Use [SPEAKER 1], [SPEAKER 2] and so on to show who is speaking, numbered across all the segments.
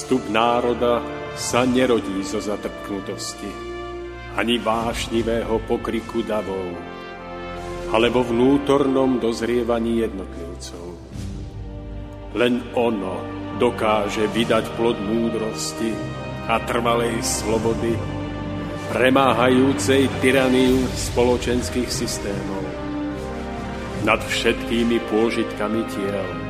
[SPEAKER 1] Zostup národa sa nerodí zo zatrpknutosti, ani vášnivého pokriku davov, alebo vnútornom dozrievaní jednotlivcov. Len ono dokáže vydať plod múdrosti a trvalej slobody, premáhajúcej tyraniu spoločenských systémov nad všetkými pôžitkami tiel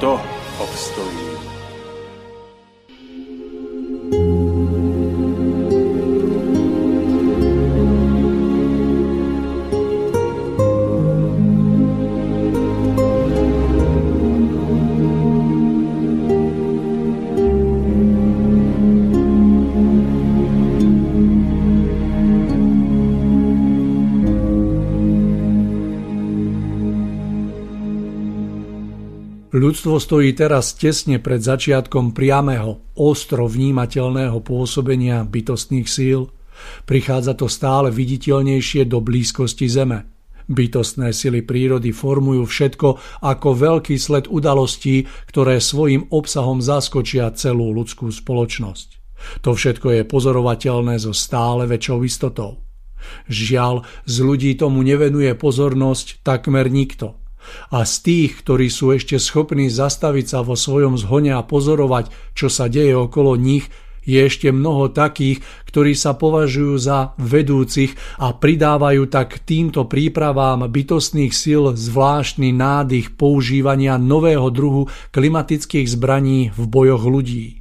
[SPEAKER 1] とオプストリーム
[SPEAKER 2] Ľudstvo stojí teraz tesne pred začiatkom priamého, ostro vnímateľného pôsobenia bytostných síl. Prichádza to stále viditeľnejšie do blízkosti Zeme. Bytostné sily prírody formujú všetko ako veľký sled udalostí, ktoré svojim obsahom zaskočia celú ľudskú spoločnosť. To všetko je pozorovateľné so stále väčšou istotou. Žiaľ, z ľudí tomu nevenuje pozornosť takmer nikto – a z tých, ktorí sú ešte schopní zastaviť sa vo svojom zhone a pozorovať, čo sa deje okolo nich, je ešte mnoho takých, ktorí sa považujú za vedúcich a pridávajú tak týmto prípravám bytostných síl zvláštny nádych používania nového druhu klimatických zbraní v bojoch ľudí.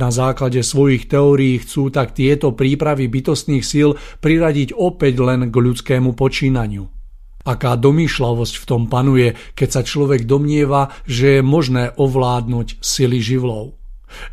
[SPEAKER 2] Na základe svojich teórií chcú tak tieto prípravy bytostných síl priradiť opäť len k ľudskému počínaniu. Aká domýšľavosť v tom panuje, keď sa človek domnieva, že je možné ovládnuť sily živlov.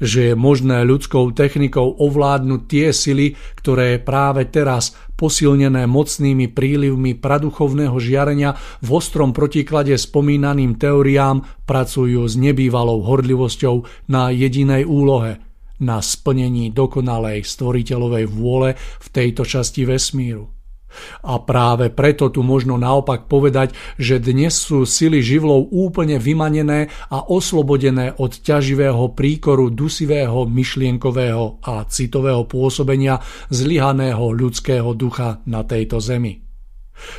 [SPEAKER 2] Že je možné ľudskou technikou ovládnuť tie sily, ktoré práve teraz, posilnené mocnými prílivmi praduchovného žiarenia v ostrom protiklade spomínaným teóriám, pracujú s nebývalou horlivosťou na jedinej úlohe – na splnení dokonalej stvoriteľovej vôle v tejto časti vesmíru. A práve preto tu možno naopak povedať, že dnes sú sily živlov úplne vymanené a oslobodené od ťaživého príkoru dusivého myšlienkového a citového pôsobenia zlyhaného ľudského ducha na tejto zemi.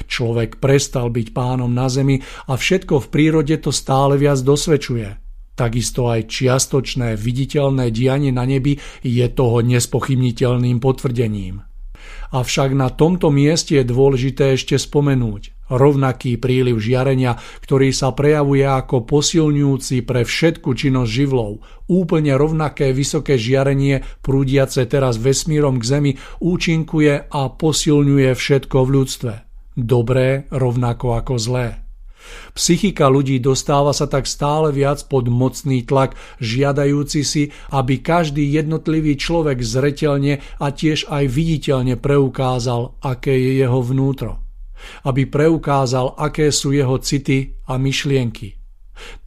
[SPEAKER 2] Človek prestal byť pánom na zemi a všetko v prírode to stále viac dosvedčuje. Takisto aj čiastočné viditeľné dianie na nebi je toho nespochybniteľným potvrdením. Avšak na tomto mieste je dôležité ešte spomenúť rovnaký príliv žiarenia, ktorý sa prejavuje ako posilňujúci pre všetku činnosť živlov. Úplne rovnaké vysoké žiarenie prúdiace teraz vesmírom k Zemi účinkuje a posilňuje všetko v ľudstve. Dobré rovnako ako zlé. Psychika ľudí dostáva sa tak stále viac pod mocný tlak, žiadajúci si, aby každý jednotlivý človek zretelne a tiež aj viditeľne preukázal, aké je jeho vnútro. Aby preukázal, aké sú jeho city a myšlienky.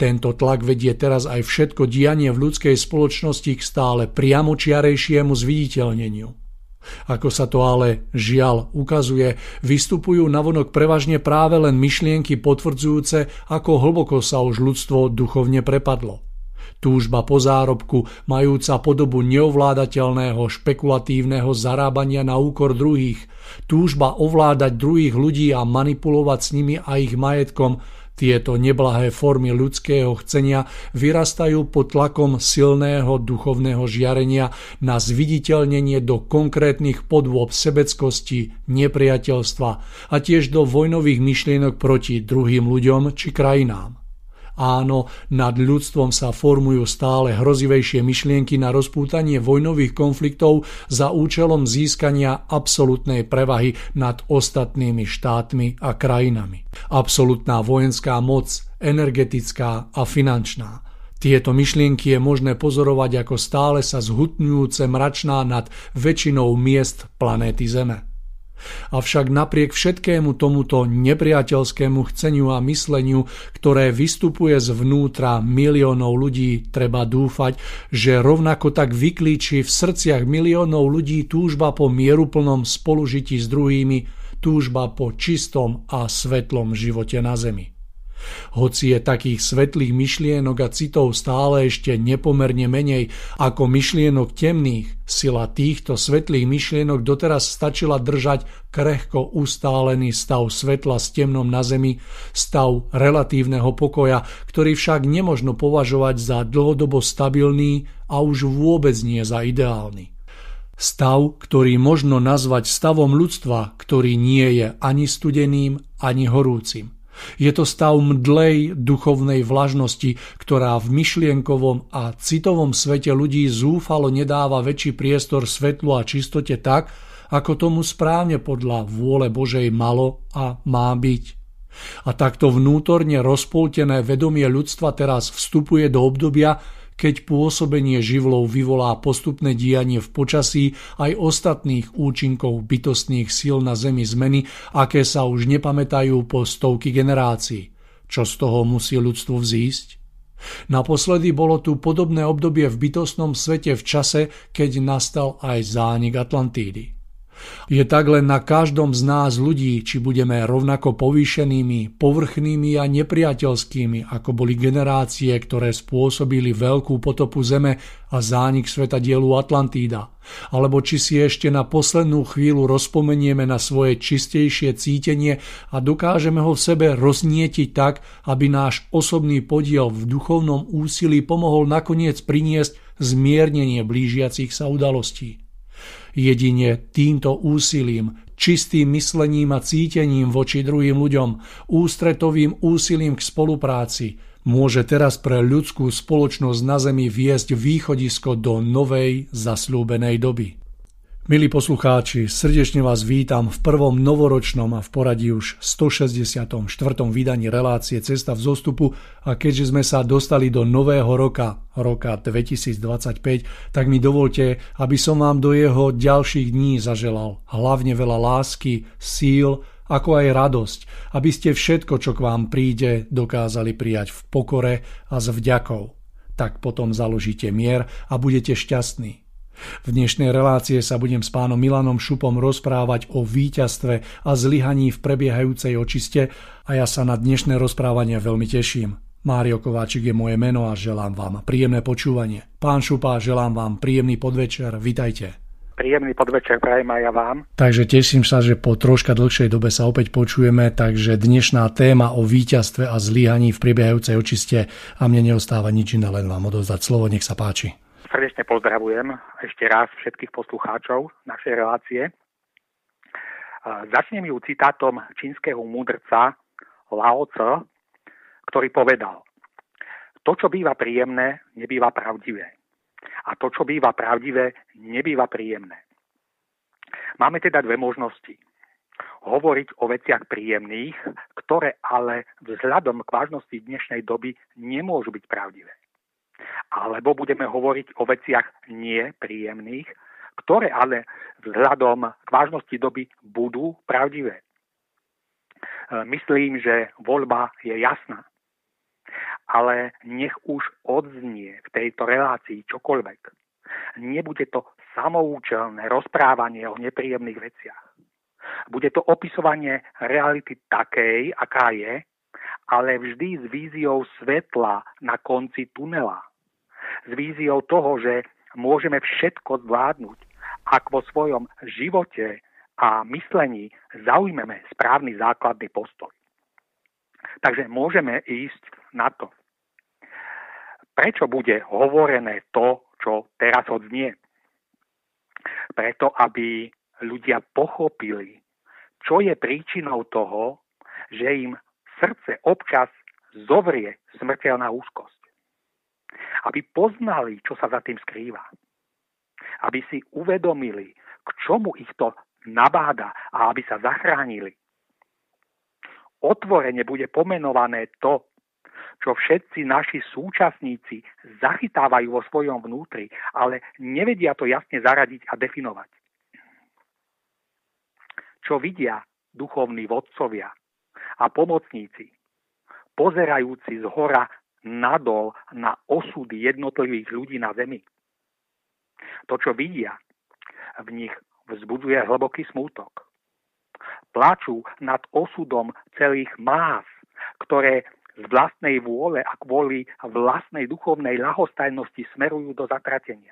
[SPEAKER 2] Tento tlak vedie teraz aj všetko dianie v ľudskej spoločnosti k stále priamočiarejšiemu zviditeľneniu. Ako sa to ale žiaľ ukazuje, vystupujú navonok prevažne práve len myšlienky potvrdzujúce, ako hlboko sa už ľudstvo duchovne prepadlo. Túžba po zárobku, majúca podobu neovládateľného špekulatívneho zarábania na úkor druhých, túžba ovládať druhých ľudí a manipulovať s nimi a ich majetkom, tieto neblahé formy ľudského chcenia vyrastajú pod tlakom silného duchovného žiarenia na zviditeľnenie do konkrétnych podôb sebeckosti, nepriateľstva a tiež do vojnových myšlienok proti druhým ľuďom či krajinám. Áno, nad ľudstvom sa formujú stále hrozivejšie myšlienky na rozpútanie vojnových konfliktov za účelom získania absolútnej prevahy nad ostatnými štátmi a krajinami. Absolutná vojenská moc, energetická a finančná. Tieto myšlienky je možné pozorovať ako stále sa zhutňujúce mračná nad väčšinou miest planéty Zeme. Avšak napriek všetkému tomuto nepriateľskému chceniu a mysleniu, ktoré vystupuje zvnútra miliónov ľudí, treba dúfať, že rovnako tak vyklíči v srdciach miliónov ľudí túžba po mieruplnom spolužití s druhými, túžba po čistom a svetlom živote na zemi. Hoci je takých svetlých myšlienok a citov stále ešte nepomerne menej ako myšlienok temných, sila týchto svetlých myšlienok doteraz stačila držať krehko ustálený stav svetla s temnom na zemi, stav relatívneho pokoja, ktorý však nemožno považovať za dlhodobo stabilný a už vôbec nie za ideálny. Stav, ktorý možno nazvať stavom ľudstva, ktorý nie je ani studeným, ani horúcim. Je to stav mdlej duchovnej vlažnosti, ktorá v myšlienkovom a citovom svete ľudí zúfalo nedáva väčší priestor svetlu a čistote tak, ako tomu správne podľa vôle Božej malo a má byť. A takto vnútorne rozpoltené vedomie ľudstva teraz vstupuje do obdobia, keď pôsobenie živlov vyvolá postupné dianie v počasí aj ostatných účinkov bytostných síl na Zemi zmeny, aké sa už nepamätajú po stovky generácií. Čo z toho musí ľudstvo vzísť? Naposledy bolo tu podobné obdobie v bytostnom svete v čase, keď nastal aj zánik Atlantídy. Je tak len na každom z nás ľudí, či budeme rovnako povýšenými, povrchnými a nepriateľskými, ako boli generácie, ktoré spôsobili veľkú potopu Zeme a zánik sveta dielu Atlantída. Alebo či si ešte na poslednú chvíľu rozpomenieme na svoje čistejšie cítenie a dokážeme ho v sebe roznietiť tak, aby náš osobný podiel v duchovnom úsilí pomohol nakoniec priniesť zmiernenie blížiacich sa udalostí. Jedine týmto úsilím, čistým myslením a cítením voči druhým ľuďom, ústretovým úsilím k spolupráci, môže teraz pre ľudskú spoločnosť na Zemi viesť východisko do novej zasľúbenej doby. Milí poslucháči, srdečne vás vítam v prvom novoročnom a v poradí už 164. vydaní relácie Cesta v zostupu a keďže sme sa dostali do nového roka, roka 2025, tak mi dovolte, aby som vám do jeho ďalších dní zaželal hlavne veľa lásky, síl, ako aj radosť, aby ste všetko, čo k vám príde, dokázali prijať v pokore a s vďakou. Tak potom založíte mier a budete šťastní. V dnešnej relácie sa budem s pánom Milanom Šupom rozprávať o víťazstve a zlyhaní v prebiehajúcej očiste a ja sa na dnešné rozprávanie veľmi teším. Mário Kováčik je moje meno a želám vám príjemné počúvanie. Pán Šupa, želám vám príjemný podvečer. Vitajte.
[SPEAKER 3] Príjemný podvečer prajem aj ja vám.
[SPEAKER 2] Takže teším sa, že po troška dlhšej dobe sa opäť počujeme, takže dnešná téma o víťazstve a zlyhaní v prebiehajúcej očiste a mne neostáva nič iné, len vám odovzdať slovo, nech sa páči.
[SPEAKER 3] Srdečne pozdravujem ešte raz všetkých poslucháčov našej relácie. Začnem ju citátom čínskeho múdrca Lao Tse, ktorý povedal To, čo býva príjemné, nebýva pravdivé. A to, čo býva pravdivé, nebýva príjemné. Máme teda dve možnosti. Hovoriť o veciach príjemných, ktoré ale vzhľadom k vážnosti dnešnej doby nemôžu byť pravdivé alebo budeme hovoriť o veciach nepríjemných, ktoré ale vzhľadom k vážnosti doby budú pravdivé. E, myslím, že voľba je jasná. Ale nech už odznie v tejto relácii čokoľvek. Nebude to samoučelné rozprávanie o nepríjemných veciach. Bude to opisovanie reality takej, aká je, ale vždy s víziou svetla na konci tunela s víziou toho, že môžeme všetko zvládnuť, ak vo svojom živote a myslení zaujmeme správny základný postoj. Takže môžeme ísť na to. Prečo bude hovorené to, čo teraz odznie? Preto, aby ľudia pochopili, čo je príčinou toho, že im srdce občas zovrie smrteľná úzkosť aby poznali, čo sa za tým skrýva. Aby si uvedomili, k čomu ich to nabáda a aby sa zachránili. Otvorene bude pomenované to, čo všetci naši súčasníci zachytávajú vo svojom vnútri, ale nevedia to jasne zaradiť a definovať. Čo vidia duchovní vodcovia a pomocníci, pozerajúci z hora nadol na osudy jednotlivých ľudí na zemi. To, čo vidia, v nich vzbudzuje hlboký smútok. Plačú nad osudom celých más, ktoré z vlastnej vôle a kvôli vlastnej duchovnej lahostajnosti smerujú do zatratenia.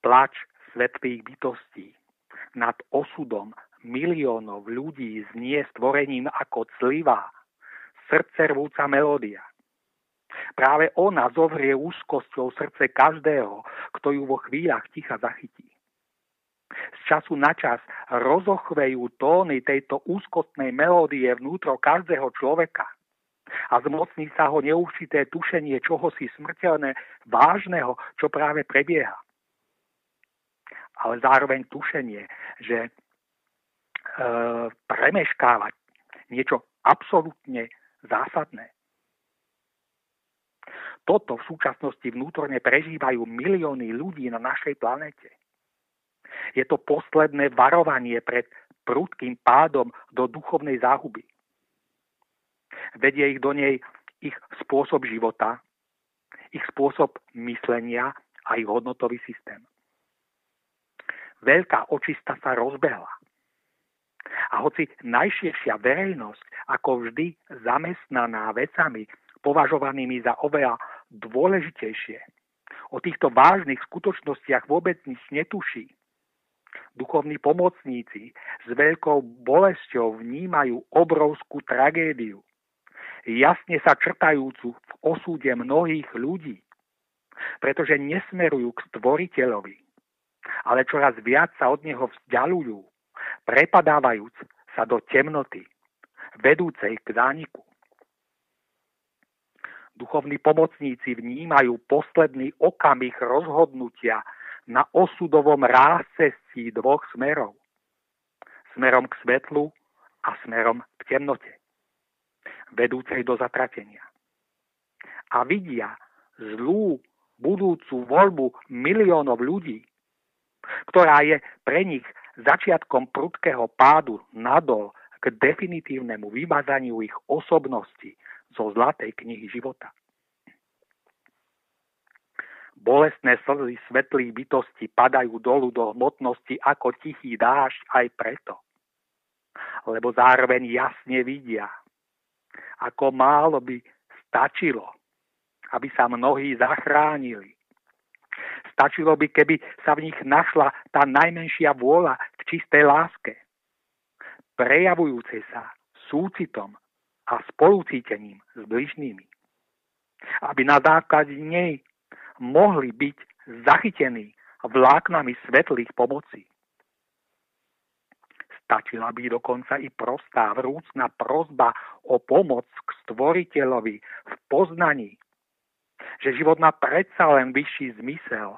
[SPEAKER 3] Plač svetlých bytostí nad osudom miliónov ľudí znie stvorením ako clivá, srdcervúca melódia. Práve ona zovrie úzkosťou srdce každého, kto ju vo chvíľach ticha zachytí. Z času na čas rozochvejú tóny tejto úzkostnej melódie vnútro každého človeka a zmocní sa ho neurčité tušenie čohosi smrteľné, vážneho, čo práve prebieha. Ale zároveň tušenie, že e, premeškávať niečo absolútne zásadné. Toto v súčasnosti vnútorne prežívajú milióny ľudí na našej planete. Je to posledné varovanie pred prudkým pádom do duchovnej záhuby. Vedie ich do nej ich spôsob života, ich spôsob myslenia a ich hodnotový systém. Veľká očista sa rozbehla. A hoci najširšia verejnosť, ako vždy zamestnaná vecami považovanými za oveľa dôležitejšie, o týchto vážnych skutočnostiach vôbec nič netuší, duchovní pomocníci s veľkou bolesťou vnímajú obrovskú tragédiu, jasne sa črtajúcu v osúde mnohých ľudí, pretože nesmerujú k stvoriteľovi, ale čoraz viac sa od neho vzdialujú prepadávajúc sa do temnoty, vedúcej k zániku. Duchovní pomocníci vnímajú posledný okamih rozhodnutia na osudovom ráscestí dvoch smerov. Smerom k svetlu a smerom k temnote, vedúcej do zatratenia. A vidia zlú budúcu voľbu miliónov ľudí, ktorá je pre nich začiatkom prudkého pádu nadol k definitívnemu vymazaniu ich osobnosti zo zlatej knihy života. Bolestné slzy svetlých bytostí padajú dolu do hmotnosti ako tichý dážď aj preto, lebo zároveň jasne vidia, ako málo by stačilo, aby sa mnohí zachránili Stačilo by, keby sa v nich našla tá najmenšia vôľa k čistej láske, prejavujúcej sa súcitom a spolucítením s bližnými. Aby na základe nej mohli byť zachytení vláknami svetlých pomocí. Stačila by dokonca i prostá vrúcna prozba o pomoc k stvoriteľovi v poznaní, že život má predsa len vyšší zmysel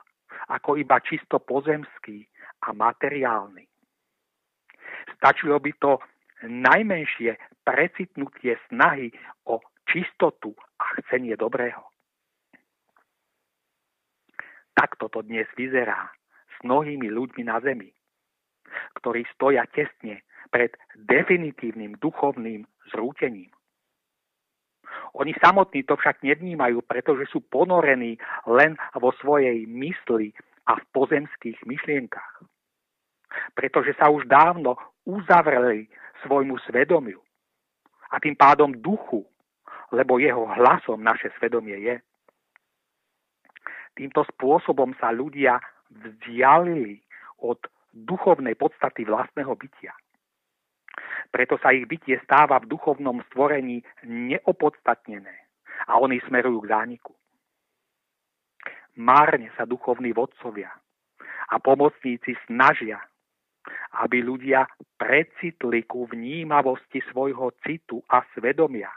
[SPEAKER 3] ako iba čisto pozemský a materiálny. Stačilo by to najmenšie precitnutie snahy o čistotu a chcenie dobrého. Takto to dnes vyzerá s mnohými ľuďmi na zemi, ktorí stoja tesne pred definitívnym duchovným zrútením. Oni samotní to však nevnímajú, pretože sú ponorení len vo svojej mysli a v pozemských myšlienkach. Pretože sa už dávno uzavreli svojmu svedomiu a tým pádom duchu, lebo jeho hlasom naše svedomie je. Týmto spôsobom sa ľudia vzdialili od duchovnej podstaty vlastného bytia. Preto sa ich bytie stáva v duchovnom stvorení neopodstatnené a oni smerujú k zániku. Márne sa duchovní vodcovia a pomocníci snažia, aby ľudia precitli ku vnímavosti svojho citu a svedomia,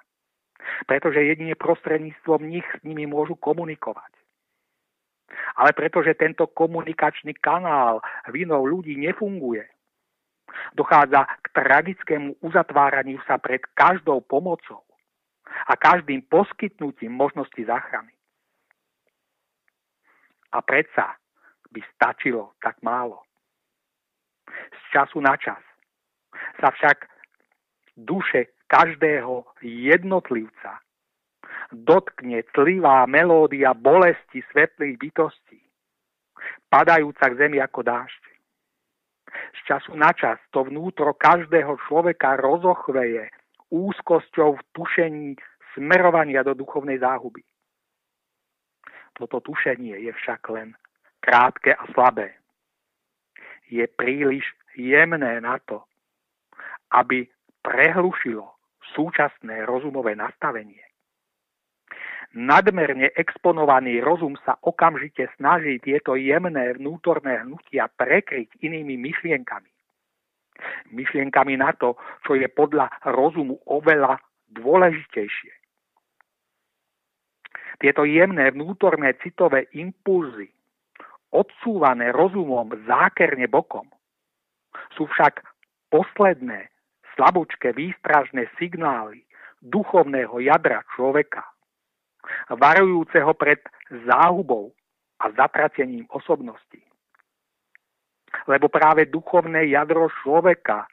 [SPEAKER 3] pretože jedine prostredníctvom nich s nimi môžu komunikovať. Ale pretože tento komunikačný kanál vinou ľudí nefunguje, Dochádza k tragickému uzatváraniu sa pred každou pomocou a každým poskytnutím možnosti záchrany. A predsa by stačilo tak málo. Z času na čas sa však duše každého jednotlivca dotkne tlivá melódia bolesti svetlých bytostí, padajúca k zemi ako dážď. Z času na čas to vnútro každého človeka rozochveje úzkosťou v tušení smerovania do duchovnej záhuby. Toto tušenie je však len krátke a slabé. Je príliš jemné na to, aby prehlušilo súčasné rozumové nastavenie. Nadmerne exponovaný rozum sa okamžite snaží tieto jemné vnútorné hnutia prekryť inými myšlienkami. Myšlienkami na to, čo je podľa rozumu oveľa dôležitejšie. Tieto jemné vnútorné citové impulzy odsúvané rozumom zákerne bokom, sú však posledné slabúčké výstražné signály duchovného jadra človeka, varujúceho pred záhubou a zatratením osobnosti. Lebo práve duchovné jadro človeka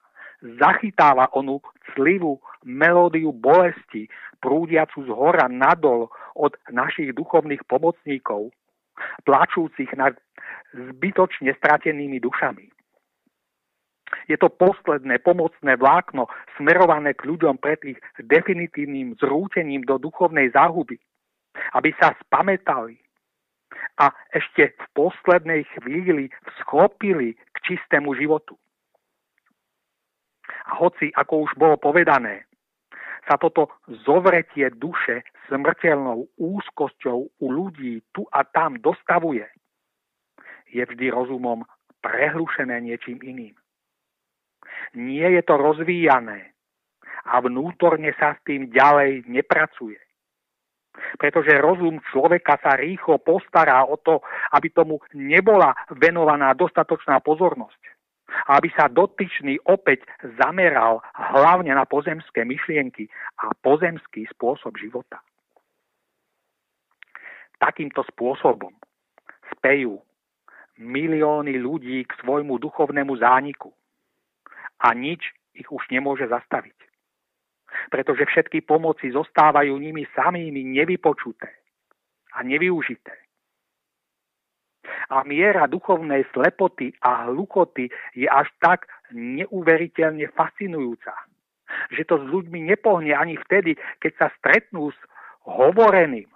[SPEAKER 3] zachytáva onú clivú melódiu bolesti, prúdiacu z hora nadol od našich duchovných pomocníkov, plačúcich nad zbytočne stratenými dušami. Je to posledné pomocné vlákno smerované k ľuďom pred ich definitívnym zrútením do duchovnej záhuby, aby sa spametali a ešte v poslednej chvíli vschopili k čistému životu. A hoci, ako už bolo povedané, sa toto zovretie duše smrteľnou úzkosťou u ľudí tu a tam dostavuje, je vždy rozumom prehlušené niečím iným. Nie je to rozvíjané a vnútorne sa s tým ďalej nepracuje. Pretože rozum človeka sa rýchlo postará o to, aby tomu nebola venovaná dostatočná pozornosť. Aby sa dotyčný opäť zameral hlavne na pozemské myšlienky a pozemský spôsob života. Takýmto spôsobom spejú milióny ľudí k svojmu duchovnému zániku. A nič ich už nemôže zastaviť. Pretože všetky pomoci zostávajú nimi samými nevypočuté a nevyužité. A miera duchovnej slepoty a hlukoty je až tak neuveriteľne fascinujúca, že to s ľuďmi nepohne ani vtedy, keď sa stretnú s hovoreným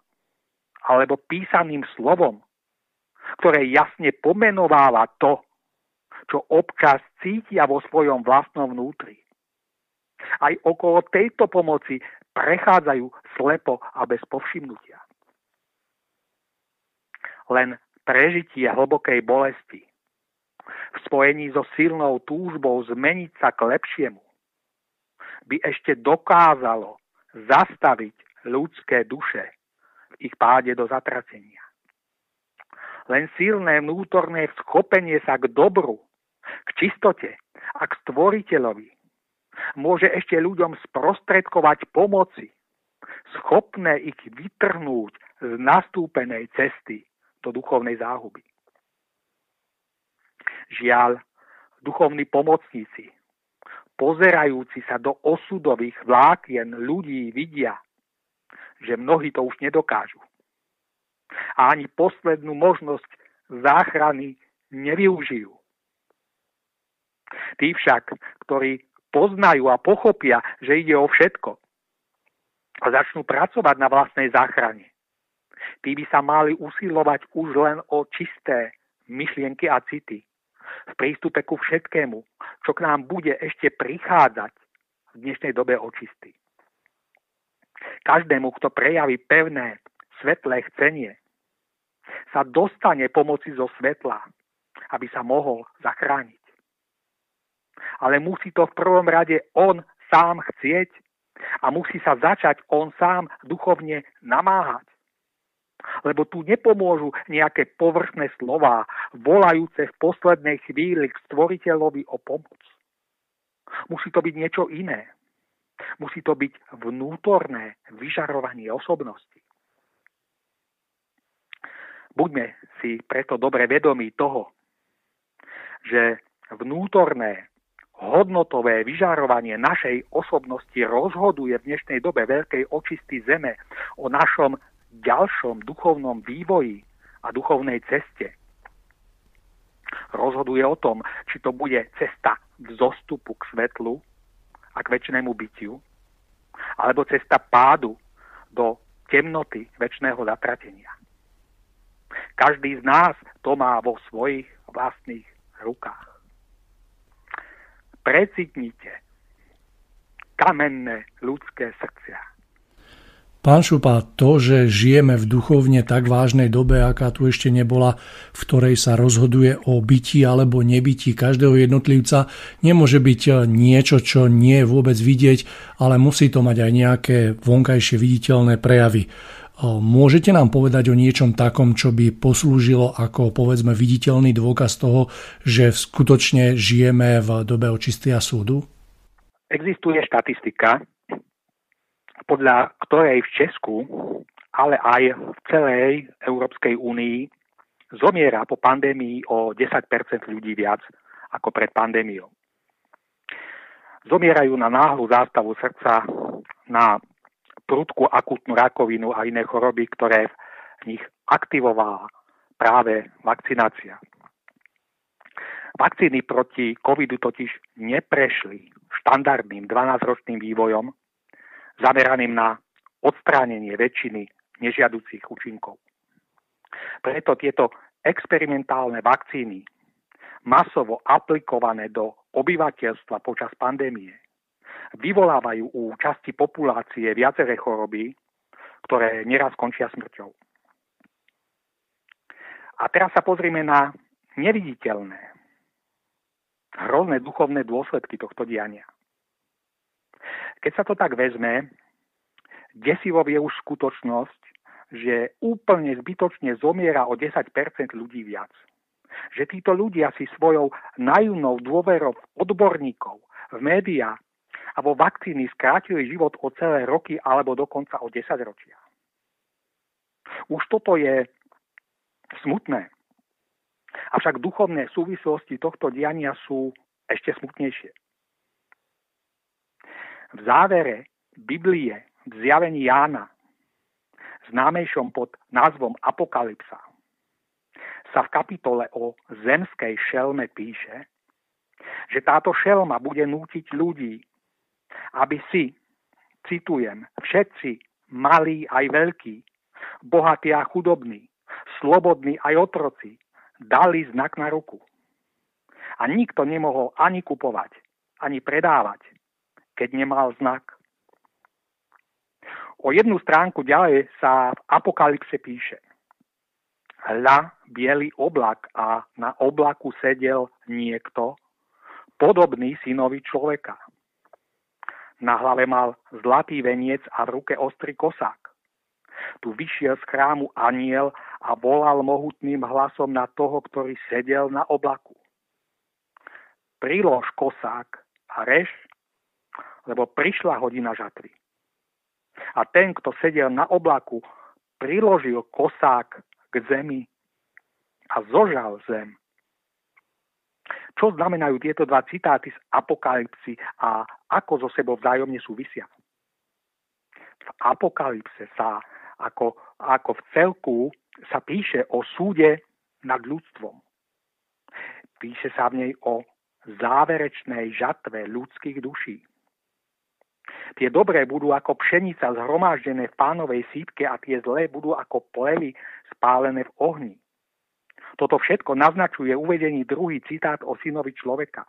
[SPEAKER 3] alebo písaným slovom, ktoré jasne pomenováva to, čo občas cítia vo svojom vlastnom vnútri. Aj okolo tejto pomoci prechádzajú slepo a bez povšimnutia. Len prežitie hlbokej bolesti v spojení so silnou túžbou zmeniť sa k lepšiemu by ešte dokázalo zastaviť ľudské duše v ich páde do zatracenia. Len silné vnútorné vschopenie sa k dobru, k čistote a k stvoriteľovi môže ešte ľuďom sprostredkovať pomoci, schopné ich vytrhnúť z nastúpenej cesty do duchovnej záhuby. Žiaľ, duchovní pomocníci, pozerajúci sa do osudových vlákien ľudí, vidia, že mnohí to už nedokážu a ani poslednú možnosť záchrany nevyužijú. Tí však, ktorí poznajú a pochopia, že ide o všetko a začnú pracovať na vlastnej záchrane, tí by sa mali usilovať už len o čisté myšlienky a city v prístupe ku všetkému, čo k nám bude ešte prichádzať v dnešnej dobe očistý. Každému, kto prejaví pevné, svetlé chcenie, sa dostane pomoci zo svetla, aby sa mohol zachrániť. Ale musí to v prvom rade on sám chcieť a musí sa začať on sám duchovne namáhať. Lebo tu nepomôžu nejaké povrchné slová, volajúce v poslednej chvíli k stvoriteľovi o pomoc. Musí to byť niečo iné. Musí to byť vnútorné vyžarovanie osobnosti. Buďme si preto dobre vedomí toho, že vnútorné hodnotové vyžarovanie našej osobnosti rozhoduje v dnešnej dobe veľkej očisty zeme o našom ďalšom duchovnom vývoji a duchovnej ceste. Rozhoduje o tom, či to bude cesta v zostupu k svetlu a k väčšnému bytiu, alebo cesta pádu do temnoty väčšného zatratenia. Každý z nás to má vo svojich vlastných rukách. Precitnite kamenné ľudské srdcia
[SPEAKER 2] Pán Šupa, to, že žijeme v duchovne tak vážnej dobe, aká tu ešte nebola, v ktorej sa rozhoduje o byti alebo nebyti každého jednotlivca, nemôže byť niečo, čo nie je vôbec vidieť, ale musí to mať aj nejaké vonkajšie viditeľné prejavy. Môžete nám povedať o niečom takom, čo by poslúžilo ako povedzme viditeľný dôkaz toho, že skutočne žijeme v dobe očistia súdu?
[SPEAKER 3] Existuje štatistika, podľa ktorej v Česku, ale aj v celej Európskej únii zomiera po pandémii o 10% ľudí viac ako pred pandémiou. Zomierajú na náhlu zástavu srdca, na prudku akutnú rakovinu a iné choroby, ktoré v nich aktivovala práve vakcinácia. Vakcíny proti covidu totiž neprešli štandardným 12-ročným vývojom, zameraným na odstránenie väčšiny nežiaducich účinkov. Preto tieto experimentálne vakcíny, masovo aplikované do obyvateľstva počas pandémie, vyvolávajú u časti populácie viaceré choroby, ktoré neraz končia smrťou. A teraz sa pozrime na neviditeľné, hrozné duchovné dôsledky tohto diania. Keď sa to tak vezme, desivo je už skutočnosť, že úplne zbytočne zomiera o 10% ľudí viac. Že títo ľudia si svojou najúnou dôverou odborníkov v médiá a vo vakcíny skrátili život o celé roky alebo dokonca o 10 ročia. Už toto je smutné. Avšak duchovné súvislosti tohto diania sú ešte smutnejšie. V závere Biblie v zjavení Jána, známejšom pod názvom Apokalypsa, sa v kapitole o zemskej šelme píše, že táto šelma bude nútiť ľudí, aby si, citujem, všetci, malí aj veľkí, bohatí a chudobní, slobodní aj otroci, dali znak na ruku. A nikto nemohol ani kupovať, ani predávať, keď nemal znak. O jednu stránku ďalej sa v Apokalypse píše Hľa, biely oblak a na oblaku sedel niekto, podobný synovi človeka. Na hlave mal zlatý veniec a v ruke ostrý kosák. Tu vyšiel z chrámu aniel a volal mohutným hlasom na toho, ktorý sedel na oblaku. Prilož kosák a reš lebo prišla hodina žatvy. A ten, kto sedel na oblaku, priložil kosák k zemi a zožal zem. Čo znamenajú tieto dva citáty z Apokalypsy a ako zo sebou vzájomne súvisia? V Apokalypse sa ako, ako v celku sa píše o súde nad ľudstvom. Píše sa v nej o záverečnej žatve ľudských duší. Tie dobré budú ako pšenica zhromaždené v pánovej sípke a tie zlé budú ako plevy spálené v ohni. Toto všetko naznačuje uvedený druhý citát o synovi človeka.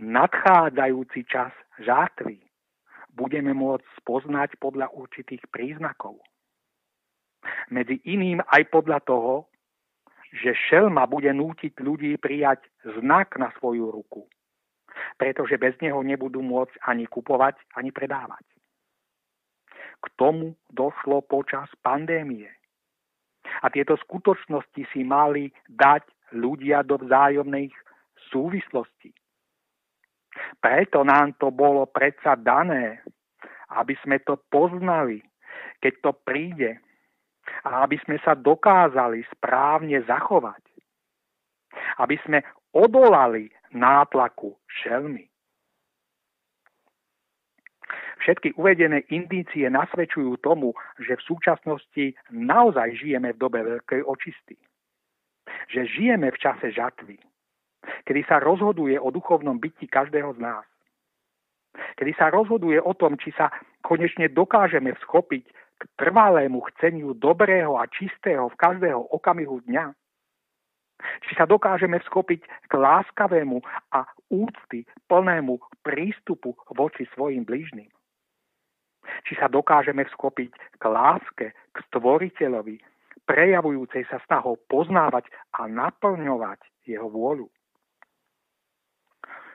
[SPEAKER 3] Nadchádzajúci čas žátvy budeme môcť spoznať podľa určitých príznakov. Medzi iným aj podľa toho, že šelma bude nútiť ľudí prijať znak na svoju ruku – pretože bez neho nebudú môcť ani kupovať, ani predávať. K tomu došlo počas pandémie. A tieto skutočnosti si mali dať ľudia do vzájomných súvislostí. Preto nám to bolo predsa dané, aby sme to poznali, keď to príde a aby sme sa dokázali správne zachovať. Aby sme odolali nátlaku šelmy. Všetky uvedené indície nasvedčujú tomu, že v súčasnosti naozaj žijeme v dobe veľkej očisty. Že žijeme v čase žatvy, kedy sa rozhoduje o duchovnom byti každého z nás. Kedy sa rozhoduje o tom, či sa konečne dokážeme schopiť k trvalému chceniu dobrého a čistého v každého okamihu dňa. Či sa dokážeme vskopiť k láskavému a úcty plnému prístupu voči svojim blížnym. Či sa dokážeme vskopiť k láske, k stvoriteľovi, prejavujúcej sa snahou poznávať a naplňovať jeho vôľu.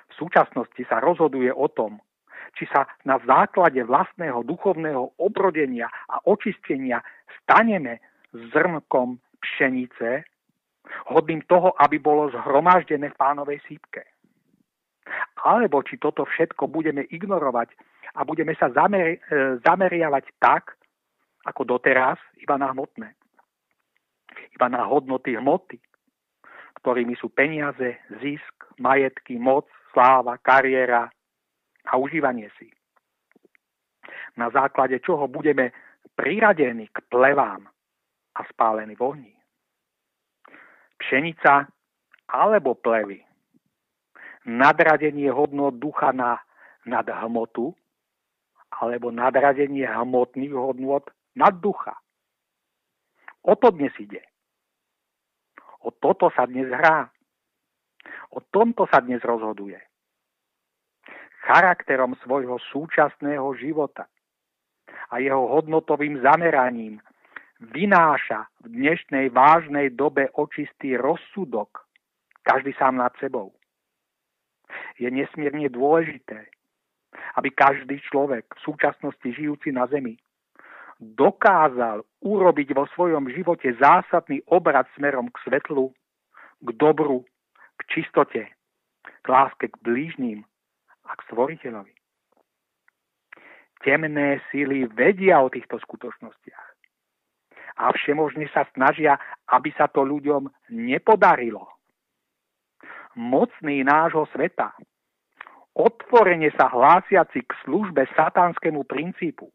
[SPEAKER 3] V súčasnosti sa rozhoduje o tom, či sa na základe vlastného duchovného obrodenia a očistenia staneme zrnkom pšenice, hodným toho, aby bolo zhromaždené v pánovej sípke. Alebo či toto všetko budeme ignorovať a budeme sa zamer- e, zameriavať tak, ako doteraz, iba na hmotné. Iba na hodnoty hmoty, ktorými sú peniaze, zisk, majetky, moc, sláva, kariéra a užívanie si. Na základe čoho budeme priradení k plevám a spálení v ohni. Pšenica alebo plevy. Nadradenie hodnot ducha na, nad hmotu alebo nadradenie hmotných hodnot nad ducha. O to dnes ide. O toto sa dnes hrá. O tomto sa dnes rozhoduje. Charakterom svojho súčasného života a jeho hodnotovým zameraním vynáša v dnešnej vážnej dobe očistý rozsudok, každý sám nad sebou. Je nesmierne dôležité, aby každý človek v súčasnosti žijúci na Zemi dokázal urobiť vo svojom živote zásadný obrad smerom k svetlu, k dobru, k čistote, k láske k blížním a k stvoriteľovi. Temné síly vedia o týchto skutočnostiach. A všemožne sa snažia, aby sa to ľuďom nepodarilo. Mocný nášho sveta, otvorene sa hlásiaci k službe satánskému princípu,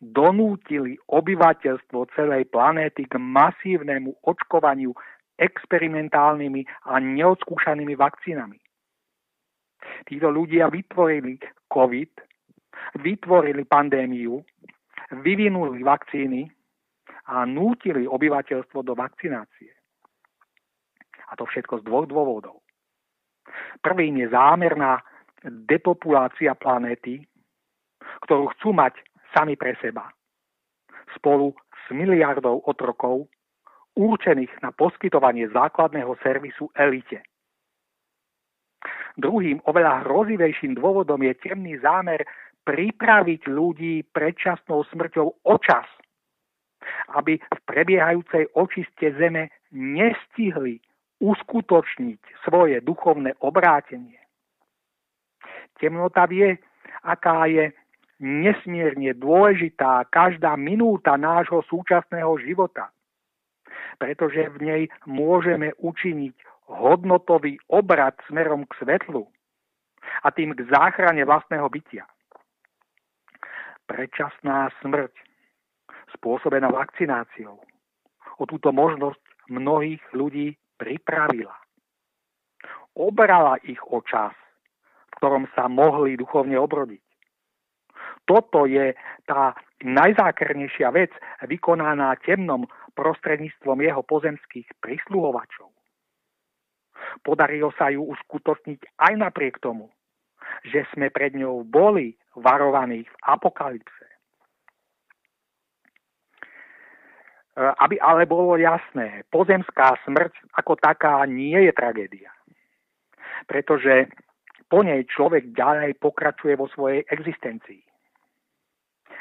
[SPEAKER 3] donútili obyvateľstvo celej planéty k masívnemu očkovaniu experimentálnymi a neodskúšanými vakcínami. Títo ľudia vytvorili COVID, vytvorili pandémiu, vyvinuli vakcíny a nútili obyvateľstvo do vakcinácie. A to všetko z dvoch dôvodov. Prvým je zámerná depopulácia planéty, ktorú chcú mať sami pre seba. Spolu s miliardou otrokov určených na poskytovanie základného servisu elite. Druhým, oveľa hrozivejším dôvodom je temný zámer pripraviť ľudí predčasnou smrťou o čas, aby v prebiehajúcej očiste zeme nestihli uskutočniť svoje duchovné obrátenie. Temnota vie, aká je nesmierne dôležitá každá minúta nášho súčasného života, pretože v nej môžeme učiniť hodnotový obrad smerom k svetlu a tým k záchrane vlastného bytia. Predčasná smrť spôsobená vakcináciou o túto možnosť mnohých ľudí pripravila. Obrala ich o čas, v ktorom sa mohli duchovne obrodiť. Toto je tá najzákernejšia vec vykonaná temnom prostredníctvom jeho pozemských prisluhovačov. Podarilo sa ju uskutočniť aj napriek tomu, že sme pred ňou boli varovaní v apokalypse. E, aby ale bolo jasné, pozemská smrť ako taká nie je tragédia. Pretože po nej človek ďalej pokračuje vo svojej existencii.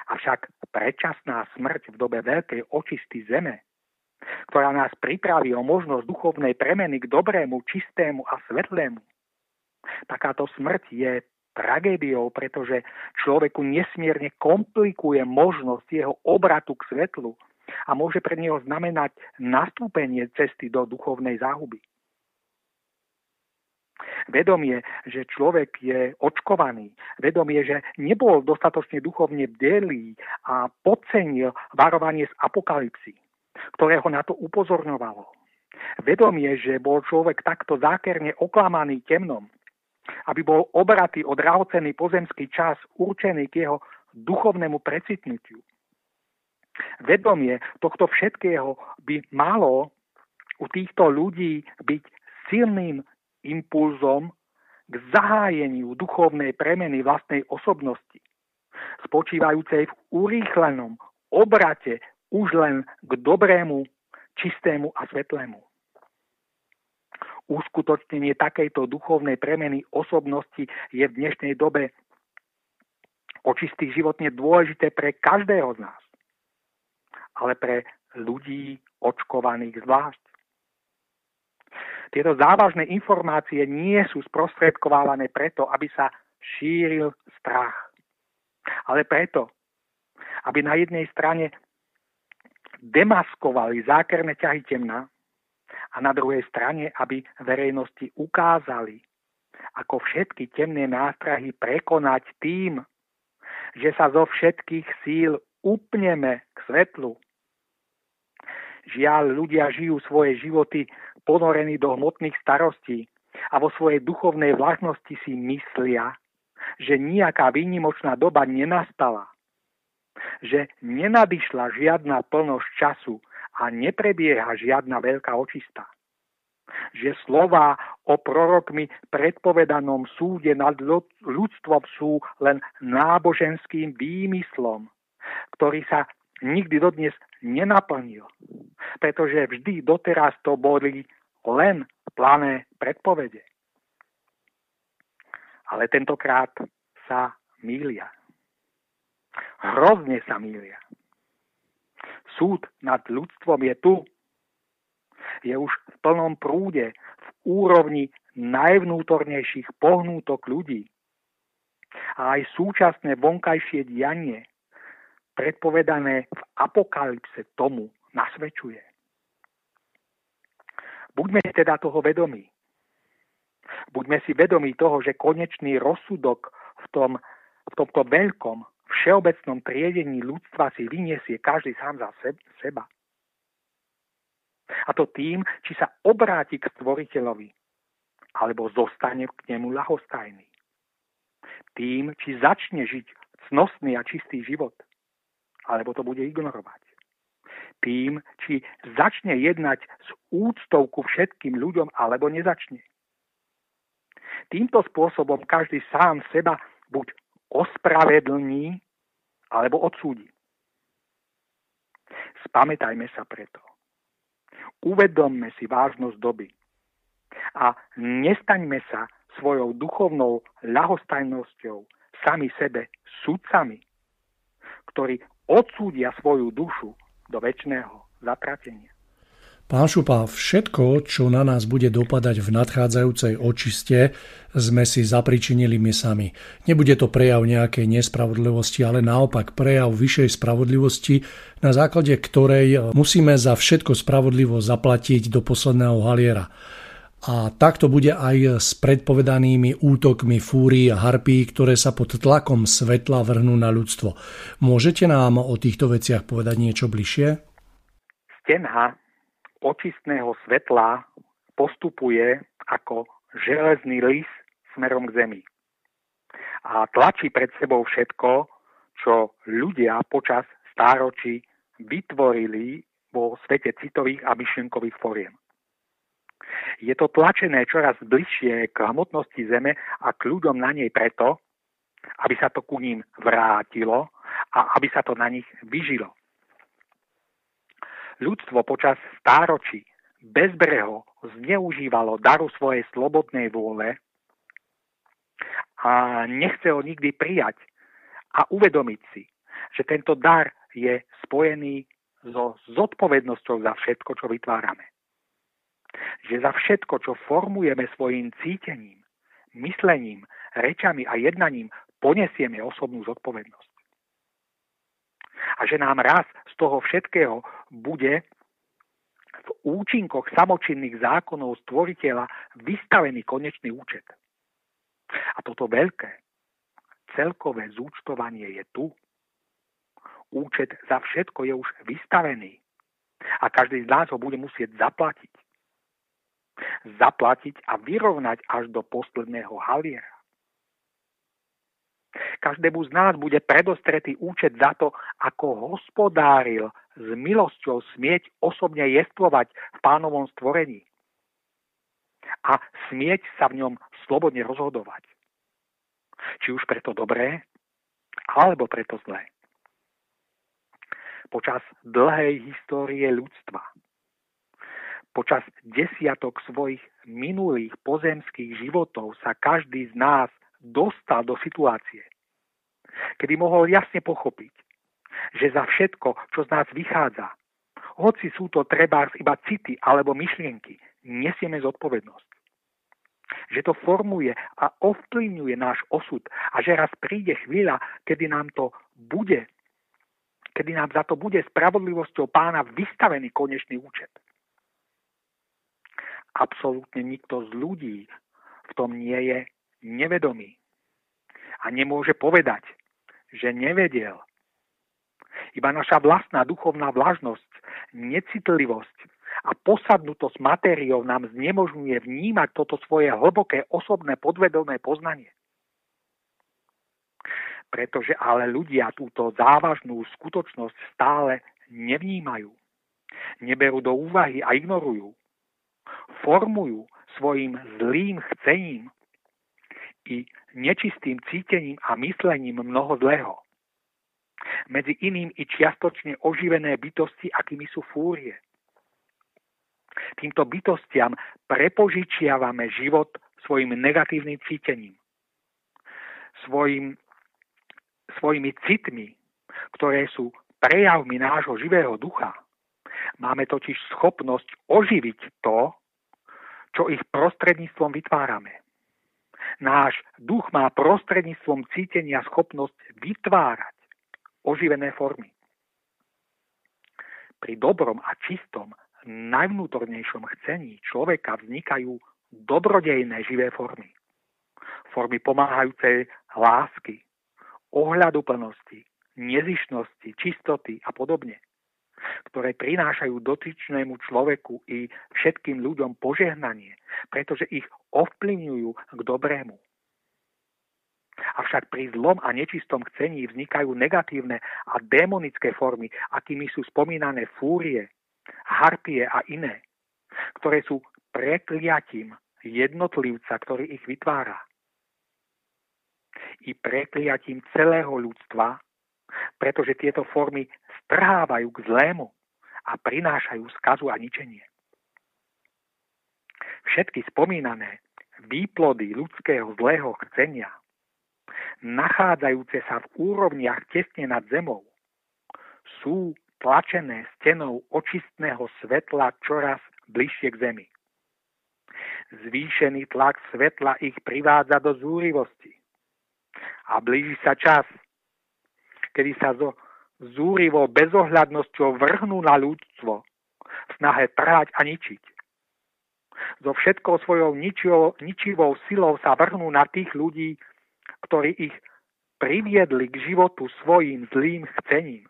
[SPEAKER 3] Avšak predčasná smrť v dobe veľkej očisty zeme, ktorá nás pripraví o možnosť duchovnej premeny k dobrému, čistému a svetlému, Takáto smrť je tragédiou, pretože človeku nesmierne komplikuje možnosť jeho obratu k svetlu a môže pre neho znamenať nastúpenie cesty do duchovnej záhuby. Vedomie, že človek je očkovaný, vedomie, že nebol dostatočne duchovne bdelý a podcenil varovanie z apokalipsy, ktoré ho na to upozorňovalo. Vedomie, že bol človek takto zákerne oklamaný temnom, aby bol obratý od drahocený pozemský čas určený k jeho duchovnému precitnutiu. Vedomie tohto všetkého by malo u týchto ľudí byť silným impulzom k zahájeniu duchovnej premeny vlastnej osobnosti, spočívajúcej v urýchlenom obrate už len k dobrému, čistému a svetlému. Uskutočnenie takejto duchovnej premeny osobnosti je v dnešnej dobe očistý životne dôležité pre každého z nás, ale pre ľudí očkovaných zvlášť. Tieto závažné informácie nie sú sprostredkovávané preto, aby sa šíril strach, ale preto, aby na jednej strane demaskovali zákerné ťahy temna a na druhej strane, aby verejnosti ukázali, ako všetky temné nástrahy prekonať tým, že sa zo všetkých síl upneme k svetlu. Žiaľ, ľudia žijú svoje životy ponorení do hmotných starostí a vo svojej duchovnej vlastnosti si myslia, že nejaká výnimočná doba nenastala, že nenadišla žiadna plnosť času a neprebieha žiadna veľká očista. Že slova o prorokmi predpovedanom súde nad ľudstvom sú len náboženským výmyslom, ktorý sa nikdy dodnes nenaplnil, pretože vždy doteraz to boli len plané predpovede. Ale tentokrát sa mília. Hrozne sa mília. Súd nad ľudstvom je tu. Je už v plnom prúde, v úrovni najvnútornejších pohnútok ľudí. A aj súčasné vonkajšie dianie predpovedané v apokalypse tomu nasvedčuje. Buďme teda toho vedomí. Buďme si vedomí toho, že konečný rozsudok v, tom, v tomto veľkom všeobecnom triedení ľudstva si vyniesie každý sám za seba. A to tým, či sa obráti k stvoriteľovi, alebo zostane k nemu lahostajný. Tým, či začne žiť cnostný a čistý život – alebo to bude ignorovať. Tým, či začne jednať s úctou ku všetkým ľuďom, alebo nezačne. Týmto spôsobom každý sám seba buď ospravedlní, alebo odsúdi. Spamätajme sa preto. Uvedomme si vážnosť doby a nestaňme sa svojou duchovnou ľahostajnosťou sami sebe sudcami, ktorí odsúdia svoju dušu do väčšného zatratenia.
[SPEAKER 2] Pán Šupa, všetko, čo na nás bude dopadať v nadchádzajúcej očiste, sme si zapričinili my sami. Nebude to prejav nejakej nespravodlivosti, ale naopak prejav vyššej spravodlivosti, na základe ktorej musíme za všetko spravodlivo zaplatiť do posledného haliera. A takto bude aj s predpovedanými útokmi fúrií a harpí, ktoré sa pod tlakom svetla vrhnú na ľudstvo. Môžete nám o týchto veciach povedať niečo bližšie?
[SPEAKER 3] Stena očistného svetla postupuje ako železný lis smerom k zemi. A tlačí pred sebou všetko, čo ľudia počas stáročí vytvorili vo svete citových a myšlienkových foriem. Je to tlačené čoraz bližšie k hmotnosti Zeme a k ľuďom na nej preto, aby sa to ku ním vrátilo a aby sa to na nich vyžilo. Ľudstvo počas stáročí bezbreho zneužívalo daru svojej slobodnej vôle a nechce ho nikdy prijať a uvedomiť si, že tento dar je spojený so zodpovednosťou za všetko, čo vytvárame že za všetko, čo formujeme svojim cítením, myslením, rečami a jednaním ponesieme osobnú zodpovednosť. A že nám raz z toho všetkého bude v účinkoch samočinných zákonov stvoriteľa vystavený konečný účet. A toto veľké, celkové zúčtovanie je tu. Účet za všetko je už vystavený a každý z nás ho bude musieť zaplatiť. Zaplatiť a vyrovnať až do posledného haliera. Každému z nás bude predostretý účet za to, ako hospodáril s milosťou smieť osobne jestvovať v pánovom stvorení a smieť sa v ňom slobodne rozhodovať. Či už preto dobré, alebo preto zlé počas dlhej histórie ľudstva. Počas desiatok svojich minulých pozemských životov sa každý z nás dostal do situácie, kedy mohol jasne pochopiť, že za všetko, čo z nás vychádza, hoci sú to treba iba city alebo myšlienky, nesieme zodpovednosť. Že to formuje a ovplyvňuje náš osud a že raz príde chvíľa, kedy nám to bude kedy nám za to bude spravodlivosťou pána vystavený konečný účet. Absolútne nikto z ľudí v tom nie je nevedomý a nemôže povedať, že nevedel. Iba naša vlastná duchovná vlažnosť, necitlivosť a posadnutosť materiou nám znemožňuje vnímať toto svoje hlboké osobné podvedomé poznanie pretože ale ľudia túto závažnú skutočnosť stále nevnímajú. Neberú do úvahy a ignorujú. Formujú svojim zlým chcením i nečistým cítením a myslením mnoho zlého. Medzi iným i čiastočne oživené bytosti, akými sú fúrie. Týmto bytostiam prepožičiavame život svojim negatívnym cítením, svojim svojimi citmi, ktoré sú prejavmi nášho živého ducha, máme totiž schopnosť oživiť to, čo ich prostredníctvom vytvárame. Náš duch má prostredníctvom cítenia schopnosť vytvárať oživené formy. Pri dobrom a čistom, najvnútornejšom chcení človeka vznikajú dobrodejné živé formy. Formy pomáhajúcej lásky, ohľaduplnosti, nezišnosti, čistoty a podobne, ktoré prinášajú dotyčnému človeku i všetkým ľuďom požehnanie, pretože ich ovplyvňujú k dobrému. Avšak pri zlom a nečistom chcení vznikajú negatívne a démonické formy, akými sú spomínané fúrie, harpie a iné, ktoré sú prekliatím jednotlivca, ktorý ich vytvára i prekliatím celého ľudstva, pretože tieto formy strhávajú k zlému a prinášajú skazu a ničenie. Všetky spomínané výplody ľudského zlého chcenia, nachádzajúce sa v úrovniach tesne nad zemou, sú tlačené stenou očistného svetla čoraz bližšie k zemi. Zvýšený tlak svetla ich privádza do zúrivosti a blíži sa čas, kedy sa so zúrivou bezohľadnosťou vrhnú na ľudstvo v snahe trhať a ničiť. So všetkou svojou ničivou, ničivou silou sa vrhnú na tých ľudí, ktorí ich priviedli k životu svojim zlým chcením.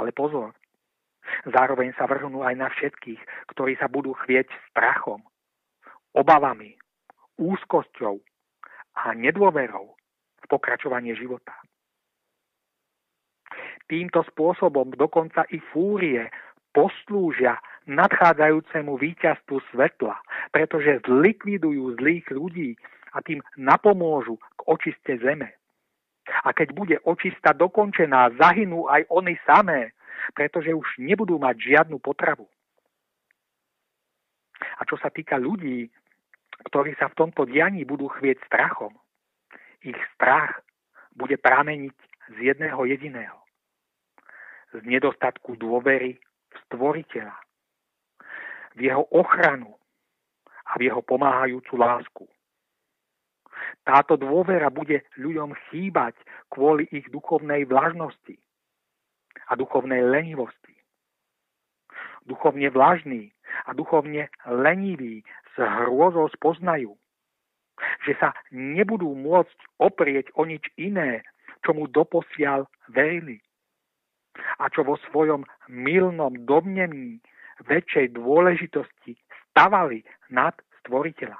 [SPEAKER 3] Ale pozor, zároveň sa vrhnú aj na všetkých, ktorí sa budú chvieť strachom, obavami, úzkosťou, a nedôverou pokračovanie života. Týmto spôsobom dokonca i fúrie poslúžia nadchádzajúcemu víťazstvu svetla, pretože zlikvidujú zlých ľudí a tým napomôžu k očiste zeme. A keď bude očista dokončená, zahynú aj oni samé, pretože už nebudú mať žiadnu potravu. A čo sa týka ľudí, ktorí sa v tomto dianí budú chvieť strachom. Ich strach bude prameniť z jedného jediného. Z nedostatku dôvery v stvoriteľa, v jeho ochranu a v jeho pomáhajúcu lásku. Táto dôvera bude ľuďom chýbať kvôli ich duchovnej vlažnosti a duchovnej lenivosti. Duchovne vlažní a duchovne leniví s hrôzou spoznajú, že sa nebudú môcť oprieť o nič iné, čomu doposiaľ verili a čo vo svojom milnom domnení väčšej dôležitosti stavali nad stvoriteľa.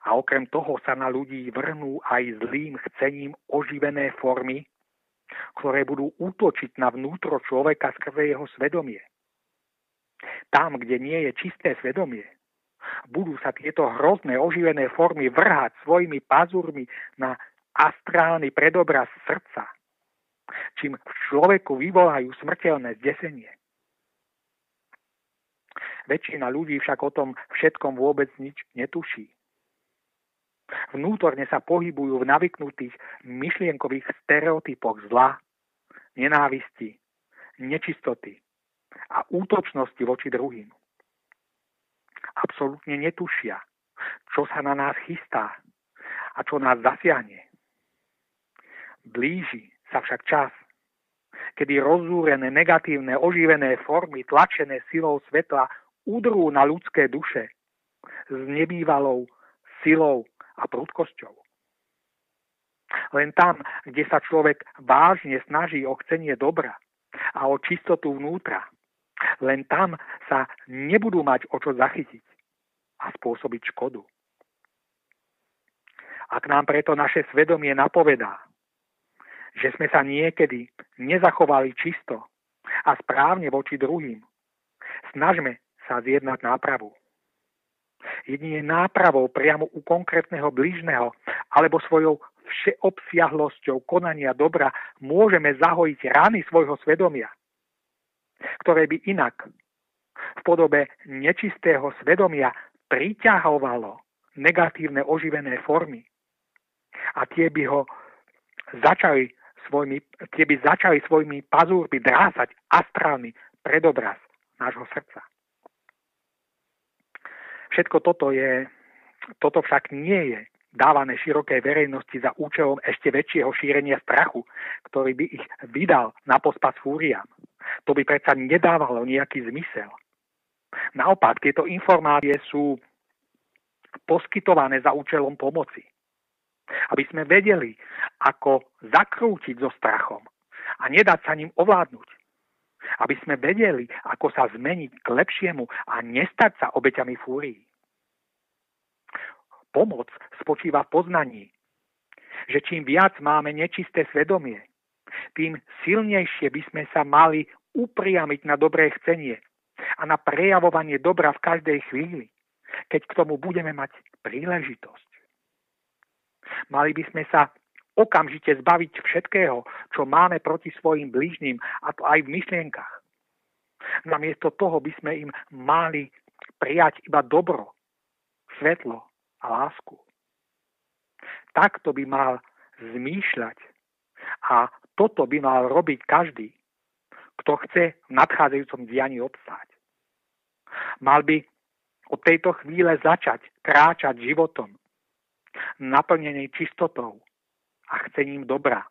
[SPEAKER 3] A okrem toho sa na ľudí vrhnú aj zlým chcením oživené formy, ktoré budú útočiť na vnútro človeka skrze jeho svedomie. Tam, kde nie je čisté svedomie, budú sa tieto hrozné oživené formy vrhať svojimi pazurmi na astrálny predobraz srdca, čím v človeku vyvolajú smrteľné zdesenie. Väčšina ľudí však o tom všetkom vôbec nič netuší. Vnútorne sa pohybujú v navyknutých myšlienkových stereotypoch zla, nenávisti, nečistoty a útočnosti voči druhým. Absolútne netušia, čo sa na nás chystá a čo nás zasiahne. Blíži sa však čas, kedy rozúrené negatívne oživené formy tlačené silou svetla udrú na ľudské duše s nebývalou silou a prudkosťou. Len tam, kde sa človek vážne snaží o chcenie dobra a o čistotu vnútra, len tam sa nebudú mať o čo zachytiť a spôsobiť škodu. Ak nám preto naše svedomie napovedá, že sme sa niekedy nezachovali čisto a správne voči druhým, snažme sa zjednať nápravu. Jedine nápravou priamo u konkrétneho blížneho alebo svojou všeobsiahlosťou konania dobra môžeme zahojiť rany svojho svedomia, ktoré by inak v podobe nečistého svedomia priťahovalo negatívne oživené formy a tie by ho začali svojimi, tie by začali svojimi pazúrmi drásať astrálny predobraz nášho srdca. Všetko toto je, toto však nie je dávané širokej verejnosti za účelom ešte väčšieho šírenia strachu, ktorý by ich vydal na pospas fúriám. To by predsa nedávalo nejaký zmysel. Naopak, tieto informácie sú poskytované za účelom pomoci. Aby sme vedeli, ako zakrútiť so strachom a nedať sa ním ovládnuť. Aby sme vedeli, ako sa zmeniť k lepšiemu a nestať sa obeťami fúrií pomoc spočíva v poznaní, že čím viac máme nečisté svedomie, tým silnejšie by sme sa mali upriamiť na dobré chcenie a na prejavovanie dobra v každej chvíli, keď k tomu budeme mať príležitosť. Mali by sme sa okamžite zbaviť všetkého, čo máme proti svojim blížnym, a to aj v myšlienkach. Namiesto toho by sme im mali prijať iba dobro, svetlo a lásku. Takto by mal zmýšľať a toto by mal robiť každý, kto chce v nadchádzajúcom dianí obstáť. Mal by od tejto chvíle začať kráčať životom, naplnený čistotou a chcením dobra.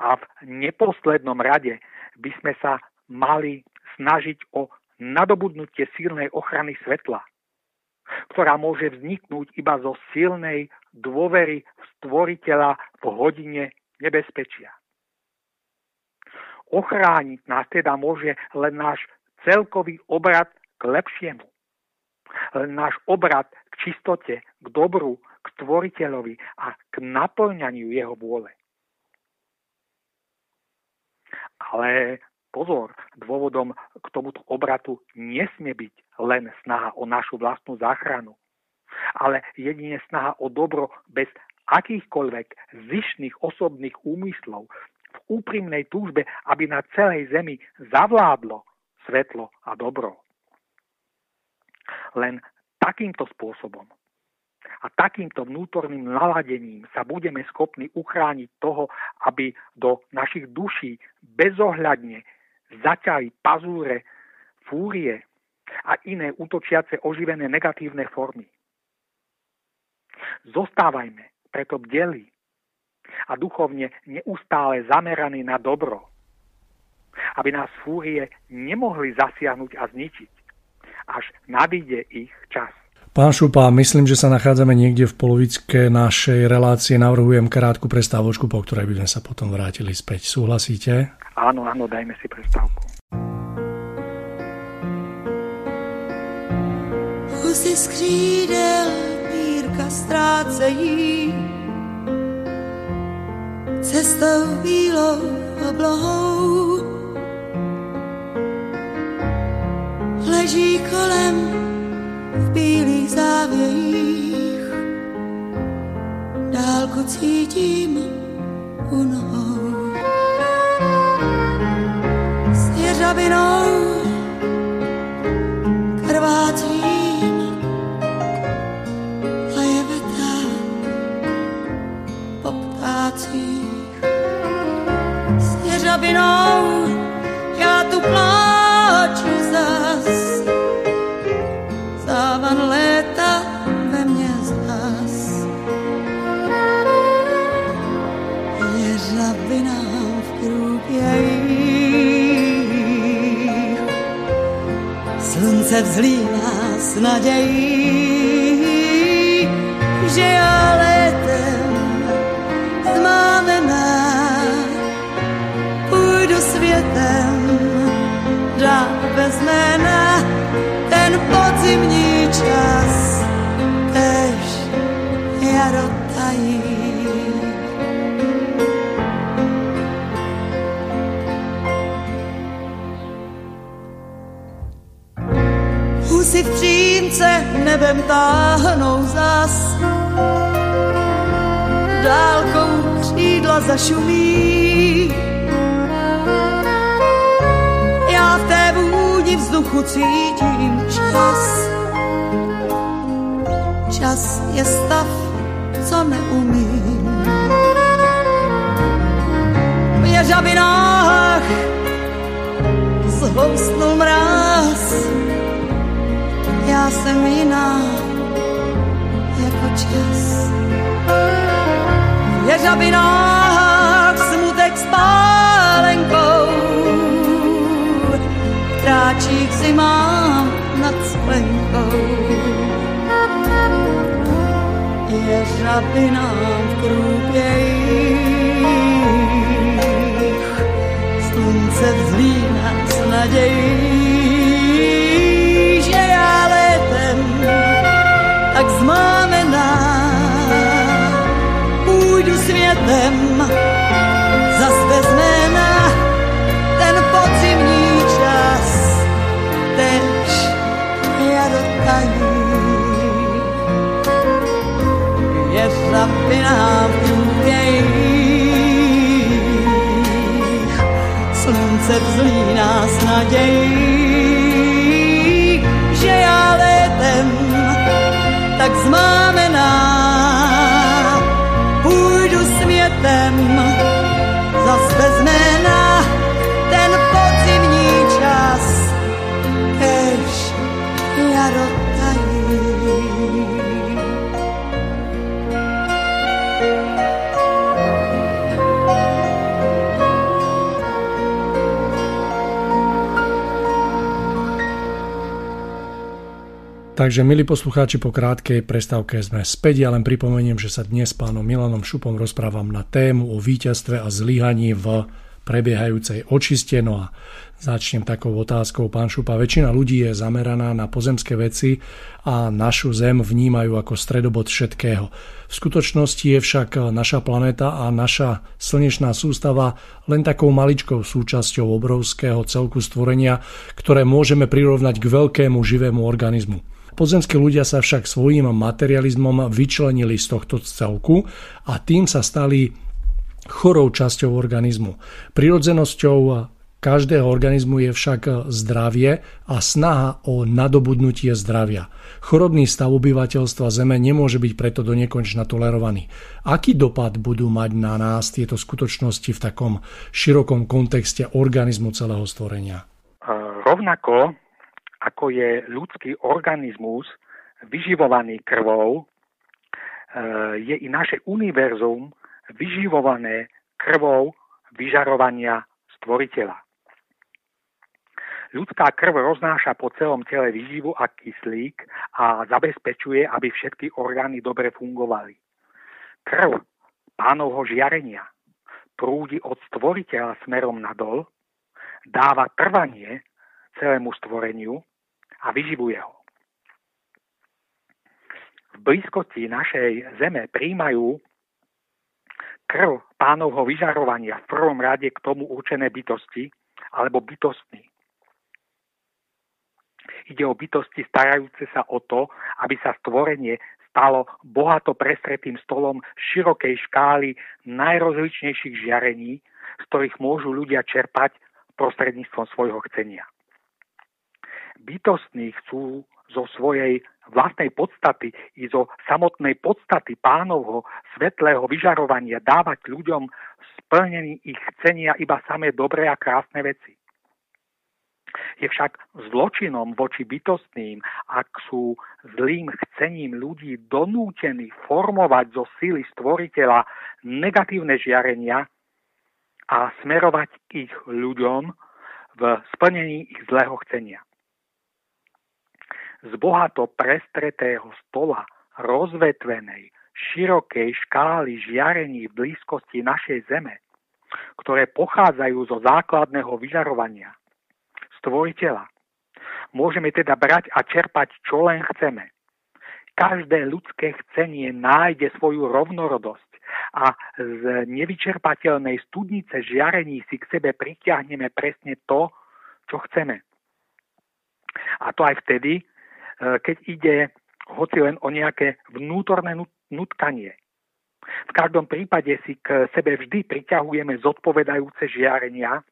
[SPEAKER 3] A v neposlednom rade by sme sa mali snažiť o nadobudnutie silnej ochrany svetla – ktorá môže vzniknúť iba zo silnej dôvery stvoriteľa v hodine nebezpečia. Ochrániť nás teda môže len náš celkový obrad k lepšiemu. Len náš obrad k čistote, k dobru, k stvoriteľovi a k naplňaniu jeho vôle. Ale pozor, dôvodom k tomuto obratu nesmie byť len snaha o našu vlastnú záchranu, ale jedine snaha o dobro bez akýchkoľvek zišných osobných úmyslov v úprimnej túžbe, aby na celej zemi zavládlo svetlo a dobro. Len takýmto spôsobom a takýmto vnútorným naladením sa budeme schopní uchrániť toho, aby do našich duší bezohľadne zaťali pazúre fúrie
[SPEAKER 4] a iné útočiace oživené negatívne formy. Zostávajme preto bdeli a duchovne neustále zameraní na dobro, aby nás fúrie nemohli zasiahnuť a zničiť, až nadíde ich čas.
[SPEAKER 2] Pán Šupa, myslím, že sa nachádzame niekde v polovičke našej relácie. Navrhujem krátku prestávočku, po ktorej by sme sa potom vrátili späť. Súhlasíte?
[SPEAKER 4] Áno, áno, dajme si prestávku. Kusy skřídel mírka ztrácejí cestou bílou oblohou leží kolem v bílých závějích. Dálku cítím u nohou.
[SPEAKER 2] Takže, milí poslucháči, po krátkej prestávke sme späť. Ja len pripomeniem, že sa dnes s pánom Milanom Šupom rozprávam na tému o víťazstve a zlyhaní v prebiehajúcej očiste. No a začnem takou otázkou. Pán Šupa, väčšina ľudí je zameraná na pozemské veci a našu zem vnímajú ako stredobod všetkého. V skutočnosti je však naša planéta a naša slnečná sústava len takou maličkou súčasťou obrovského celku stvorenia, ktoré môžeme prirovnať k veľkému živému organizmu. Pozemskí ľudia sa však svojím materializmom vyčlenili z tohto celku a tým sa stali chorou časťou organizmu. Prirodzenosťou každého organizmu je však zdravie a snaha o nadobudnutie zdravia. Chorobný stav obyvateľstva Zeme nemôže byť preto do nekonečna tolerovaný. Aký dopad budú mať na nás tieto skutočnosti v takom širokom kontexte organizmu celého stvorenia?
[SPEAKER 4] Rovnako
[SPEAKER 3] ako je ľudský organizmus vyživovaný krvou, e, je i naše univerzum vyživované krvou vyžarovania stvoriteľa. Ľudská krv roznáša po celom tele výživu a kyslík a zabezpečuje, aby všetky orgány dobre fungovali. Krv pánovho žiarenia prúdi od stvoriteľa smerom nadol, dáva trvanie celému stvoreniu a vyživuje ho. V blízkosti našej zeme príjmajú krv pánovho vyžarovania v prvom rade k tomu určené bytosti alebo bytostný. Ide o bytosti starajúce sa o to, aby sa stvorenie stalo bohato prestretým stolom širokej škály najrozličnejších žiarení, z ktorých môžu ľudia čerpať prostredníctvom svojho chcenia. Bytostní chcú zo svojej vlastnej podstaty i zo samotnej podstaty pánovho svetlého vyžarovania dávať ľuďom splnený ich chcenia iba samé dobré a krásne veci. Je však zločinom voči bytostným, ak sú zlým chcením ľudí donútení formovať zo síly stvoriteľa negatívne žiarenia a smerovať ich ľuďom v splnení ich zlého chcenia. Z bohato prestretého stola rozvetvenej, širokej škály žiarení v blízkosti našej Zeme, ktoré pochádzajú zo základného vyžarovania, stvoriteľa. Môžeme teda brať a čerpať, čo len chceme. Každé ľudské chcenie nájde svoju rovnorodosť a z nevyčerpateľnej studnice žiarení si k sebe pritiahneme presne to, čo chceme. A to aj vtedy, keď ide hoci len o nejaké vnútorné nutkanie. V každom prípade si k sebe vždy priťahujeme zodpovedajúce žiarenia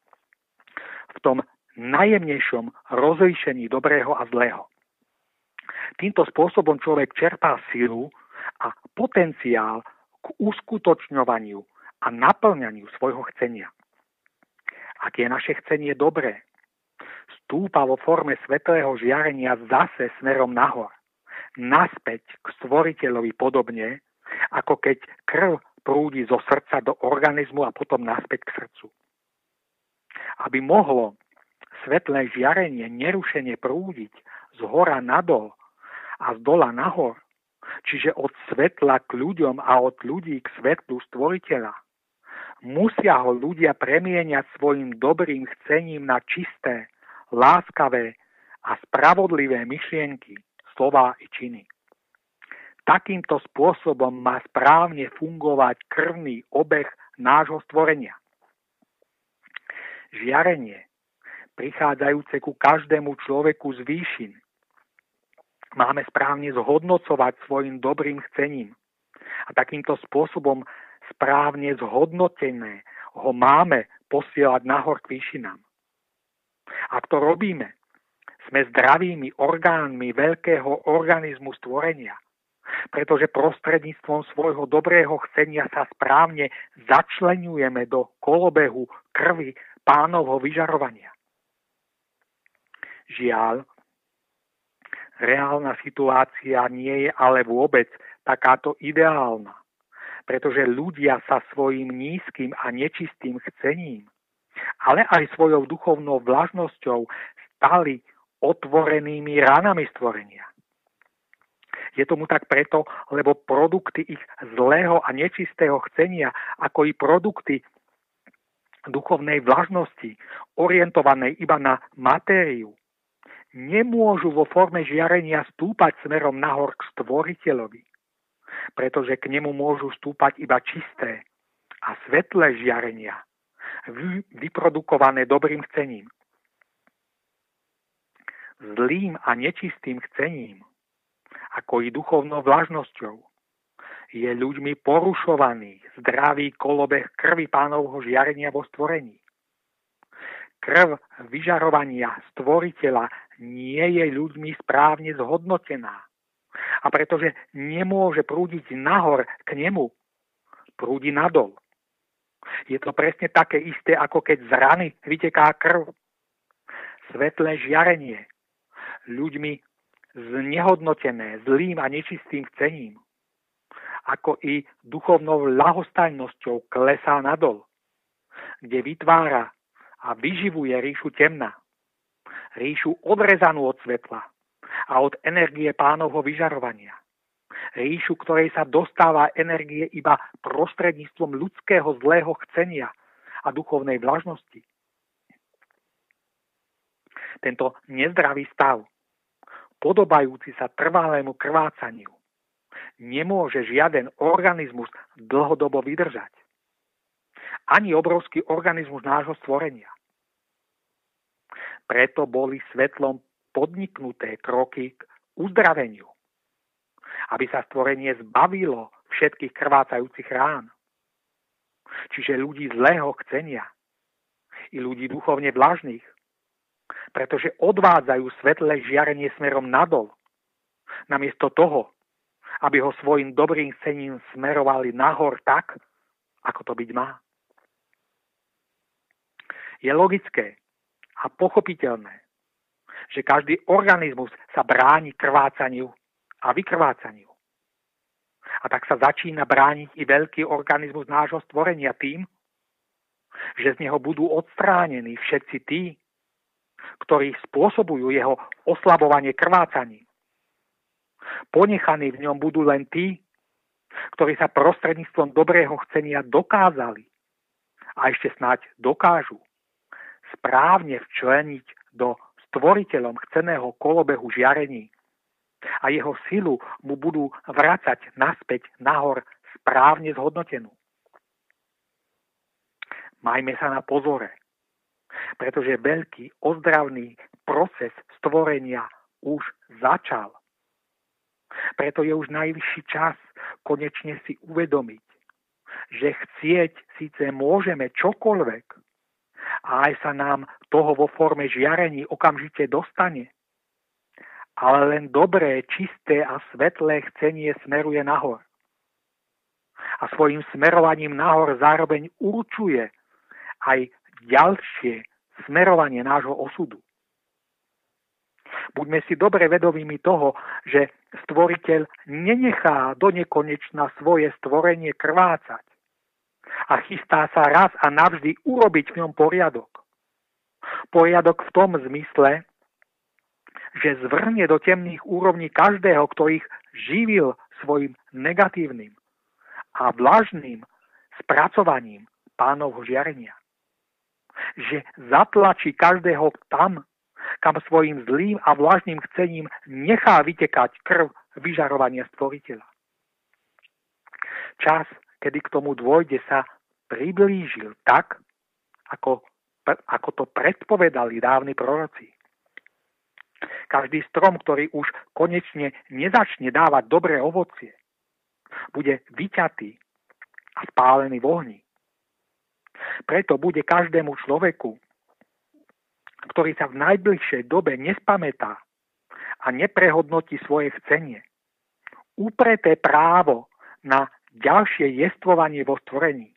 [SPEAKER 3] v tom najjemnejšom rozlíšení dobrého a zlého. Týmto spôsobom človek čerpá silu a potenciál k uskutočňovaniu a naplňaniu svojho chcenia. Ak je naše chcenie dobré, stúpa vo forme svetlého žiarenia zase smerom nahor, naspäť k stvoriteľovi podobne, ako keď krv prúdi zo srdca do organizmu a potom naspäť k srdcu. Aby mohlo svetlé žiarenie nerušene prúdiť z hora nadol a z dola nahor, čiže od svetla k ľuďom a od ľudí k svetlu stvoriteľa. Musia ho ľudia premieňať svojim dobrým chcením na čisté, láskavé a spravodlivé myšlienky, slova i činy. Takýmto spôsobom má správne fungovať krvný obeh nášho stvorenia. Žiarenie prichádzajúce ku každému človeku z výšin. Máme správne zhodnocovať svojim dobrým chcením. A takýmto spôsobom správne zhodnotené ho máme posielať nahor k výšinám. Ak to robíme, sme zdravými orgánmi veľkého organizmu stvorenia, pretože prostredníctvom svojho dobrého chcenia sa správne začlenujeme do kolobehu krvi pánovho vyžarovania. Žiaľ, reálna situácia nie je ale vôbec takáto ideálna, pretože ľudia sa svojim nízkym a nečistým chcením, ale aj svojou duchovnou vlažnosťou stali otvorenými ranami stvorenia. Je tomu tak preto, lebo produkty ich zlého a nečistého chcenia, ako i produkty duchovnej vlažnosti, orientovanej iba na matériu, nemôžu vo forme žiarenia stúpať smerom nahor k stvoriteľovi, pretože k nemu môžu stúpať iba čisté a svetlé žiarenia, vyprodukované dobrým chcením. Zlým a nečistým chcením, ako i duchovnou vlažnosťou, je ľuďmi porušovaný zdravý kolobeh krvi pánovho žiarenia vo stvorení. Krv vyžarovania stvoriteľa nie je ľuďmi správne zhodnotená. A pretože nemôže prúdiť nahor k nemu, prúdi nadol. Je to presne také isté, ako keď z rany vyteká krv. Svetlé žiarenie ľuďmi znehodnotené zlým a nečistým chcením, ako i duchovnou lahostajnosťou klesá nadol, kde vytvára a vyživuje ríšu temna, ríšu odrezanú od svetla a od energie pánovho vyžarovania. Ríšu, ktorej sa dostáva energie iba prostredníctvom ľudského zlého chcenia a duchovnej vlažnosti. Tento nezdravý stav, podobajúci sa trvalému krvácaniu, nemôže žiaden organizmus dlhodobo vydržať. Ani obrovský organizmus nášho stvorenia. Preto boli svetlom podniknuté kroky k uzdraveniu, aby sa stvorenie zbavilo všetkých krvácajúcich rán. Čiže ľudí zlého chcenia i ľudí duchovne vlažných, pretože odvádzajú svetlé žiarenie smerom nadol, namiesto toho, aby ho svojim dobrým chcením smerovali nahor tak, ako to byť má. Je logické a pochopiteľné, že každý organizmus sa bráni krvácaniu a vykrvácaniu. A tak sa začína brániť i veľký organizmus nášho stvorenia tým, že z neho budú odstránení všetci tí, ktorí spôsobujú jeho oslabovanie krvácaní. Ponechaní v ňom budú len tí, ktorí sa prostredníctvom dobrého chcenia dokázali a ešte snáď dokážu správne včleniť do stvoriteľom chceného kolobehu žiarení a jeho silu mu budú vrácať naspäť nahor správne zhodnotenú. Majme sa na pozore, pretože veľký ozdravný proces stvorenia už začal. Preto je už najvyšší čas konečne si uvedomiť, že chcieť síce môžeme čokoľvek, a aj sa nám toho vo forme žiarení okamžite dostane. Ale len dobré, čisté a svetlé chcenie smeruje nahor. A svojim smerovaním nahor zároveň určuje aj ďalšie smerovanie nášho osudu. Buďme si dobre vedomými toho, že stvoriteľ nenechá do nekonečna svoje stvorenie krvácať a chystá sa raz a navždy urobiť v ňom poriadok. Poriadok v tom zmysle, že zvrhne do temných úrovní každého, kto ich živil svojim negatívnym a vlažným spracovaním pánovho žiarenia. Že zatlačí každého tam, kam svojim zlým a vlažným chcením nechá vytekať krv vyžarovania stvoriteľa. Čas, kedy k tomu dôjde, sa priblížil tak, ako, ako to predpovedali dávni proroci. Každý strom, ktorý už konečne nezačne dávať dobré ovocie, bude vyťatý a spálený v ohni. Preto bude každému človeku, ktorý sa v najbližšej dobe nespamätá a neprehodnotí svoje chcenie, upreté právo na ďalšie jestvovanie vo stvorení.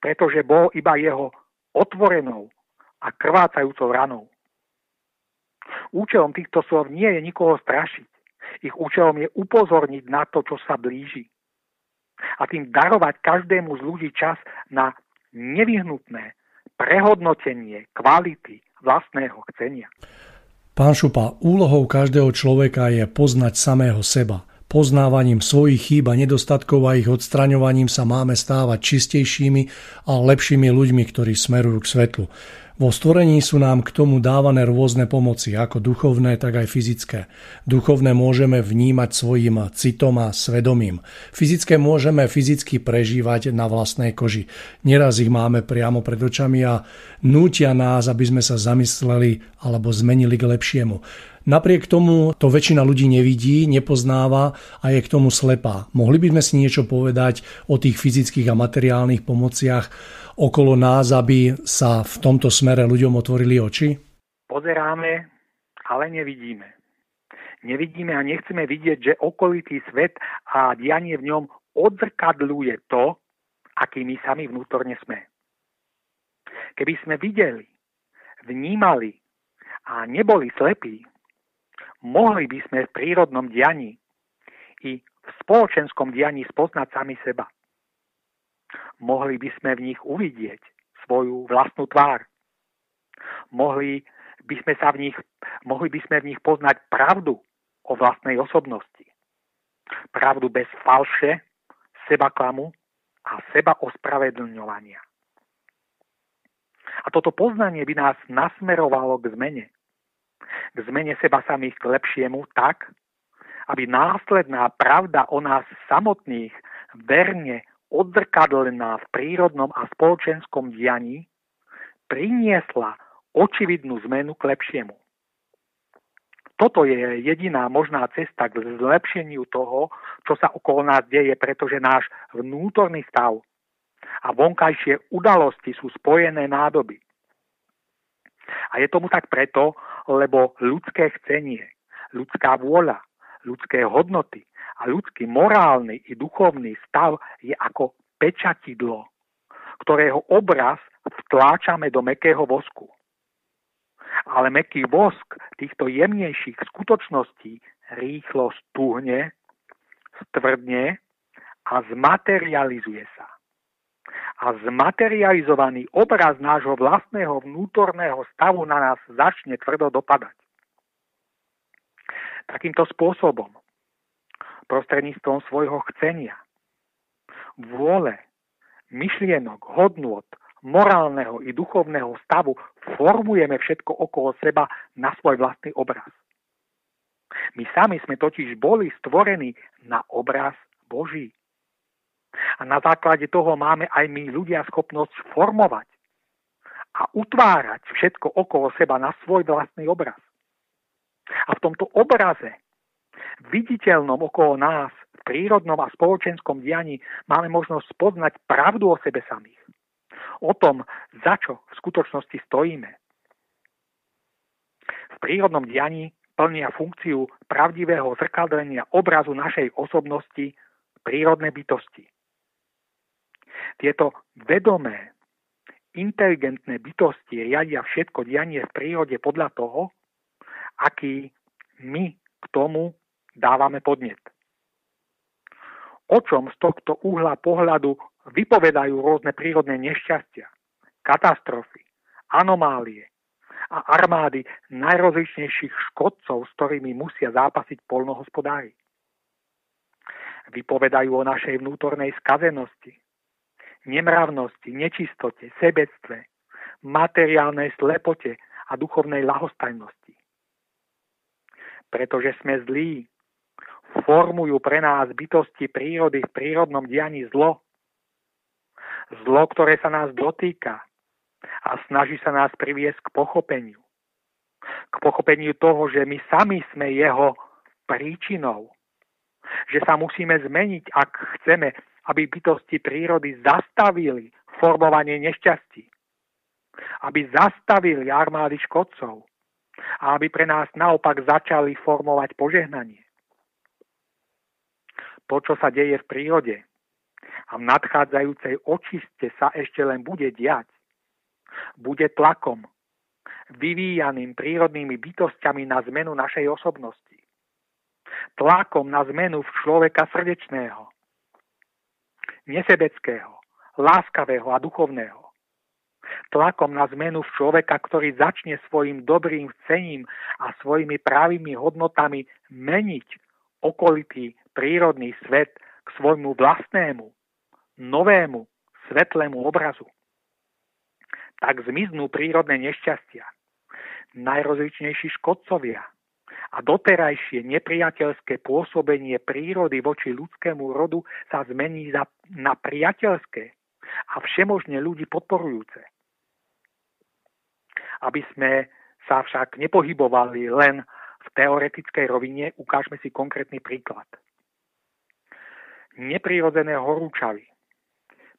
[SPEAKER 3] Pretože bol iba jeho otvorenou a krvácajúcou ranou. Účelom týchto slov nie je nikoho strašiť. Ich účelom je upozorniť na to, čo sa blíži. A tým darovať každému z ľudí čas na nevyhnutné prehodnotenie kvality vlastného chcenia.
[SPEAKER 2] Pán Šupa, úlohou každého človeka je poznať samého seba – Poznávaním svojich chýb a nedostatkov a ich odstraňovaním sa máme stávať čistejšími a lepšími ľuďmi, ktorí smerujú k svetlu. Vo stvorení sú nám k tomu dávané rôzne pomoci, ako duchovné, tak aj fyzické. Duchovné môžeme vnímať svojim citom a svedomím. Fyzické môžeme fyzicky prežívať na vlastnej koži. Neraz ich máme priamo pred očami a nútia nás, aby sme sa zamysleli alebo zmenili k lepšiemu. Napriek tomu to väčšina ľudí nevidí, nepoznáva a je k tomu slepá. Mohli by sme si niečo povedať o tých fyzických a materiálnych pomociach okolo nás, aby sa v tomto smere ľuďom otvorili oči?
[SPEAKER 3] Pozeráme, ale nevidíme. Nevidíme a nechceme vidieť, že okolitý svet a dianie v ňom odzrkadľuje to, aký my sami vnútorne sme. Keby sme videli, vnímali a neboli slepí, mohli by sme v prírodnom dianí i v spoločenskom dianí spoznať sami seba. Mohli by sme v nich uvidieť svoju vlastnú tvár. Mohli by sme, sa v nich, mohli by sme v nich poznať pravdu o vlastnej osobnosti. Pravdu bez falše, seba klamu a seba ospravedlňovania. A toto poznanie by nás nasmerovalo k zmene. K zmene seba samých k lepšiemu tak, aby následná pravda o nás samotných verne odzrkadlená v prírodnom a spoločenskom dianí priniesla očividnú zmenu k lepšiemu. Toto je jediná možná cesta k zlepšeniu toho, čo sa okolo nás deje, pretože náš vnútorný stav a vonkajšie udalosti sú spojené nádoby. A je tomu tak preto, lebo ľudské chcenie, ľudská vôľa, ľudské hodnoty a ľudský morálny i duchovný stav je ako pečatidlo, ktorého obraz vtláčame do mekého vosku. Ale meký vosk týchto jemnejších skutočností rýchlo stúhne, stvrdne a zmaterializuje sa. A zmaterializovaný obraz nášho vlastného vnútorného stavu na nás začne tvrdo dopadať. Takýmto spôsobom, prostredníctvom svojho chcenia, vôle, myšlienok, hodnôt, morálneho i duchovného stavu formujeme všetko okolo seba na svoj vlastný obraz. My sami sme totiž boli stvorení na obraz Boží. A na základe toho máme aj my ľudia schopnosť formovať a utvárať všetko okolo seba na svoj vlastný obraz. A v tomto obraze, viditeľnom okolo nás, v prírodnom a spoločenskom dianí, máme možnosť spoznať pravdu o sebe samých. O tom, za čo v skutočnosti stojíme. V prírodnom dianí plnia funkciu pravdivého zrkadlenia obrazu našej osobnosti prírodné bytosti. Tieto vedomé, inteligentné bytosti riadia všetko dianie v prírode podľa toho, aký my k tomu dávame podnet. O čom z tohto uhla pohľadu vypovedajú rôzne prírodné nešťastia, katastrofy, anomálie a armády najrozličnejších škodcov, s ktorými musia zápasiť polnohospodári. Vypovedajú o našej vnútornej skazenosti, nemravnosti, nečistote, sebectve, materiálnej slepote a duchovnej lahostajnosti pretože sme zlí. Formujú pre nás bytosti prírody v prírodnom dianí zlo. Zlo, ktoré sa nás dotýka a snaží sa nás priviesť k pochopeniu. K pochopeniu toho, že my sami sme jeho príčinou. Že sa musíme zmeniť, ak chceme, aby bytosti prírody zastavili formovanie nešťastí. Aby zastavili armády škodcov a aby pre nás naopak začali formovať požehnanie. To, čo sa deje v prírode a v nadchádzajúcej očiste sa ešte len bude diať, bude tlakom, vyvíjaným prírodnými bytostiami na zmenu našej osobnosti. Tlakom na zmenu v človeka srdečného, nesebeckého, láskavého a duchovného tlakom na zmenu v človeka, ktorý začne svojim dobrým chcením a svojimi právými hodnotami meniť okolitý prírodný svet k svojmu vlastnému, novému, svetlému obrazu. Tak zmiznú prírodné nešťastia, najrozličnejší škodcovia a doterajšie nepriateľské pôsobenie prírody voči ľudskému rodu sa zmení na priateľské a všemožne ľudí podporujúce. Aby sme sa však nepohybovali len v teoretickej rovine, ukážme si konkrétny príklad. Neprirodzené horúčavy,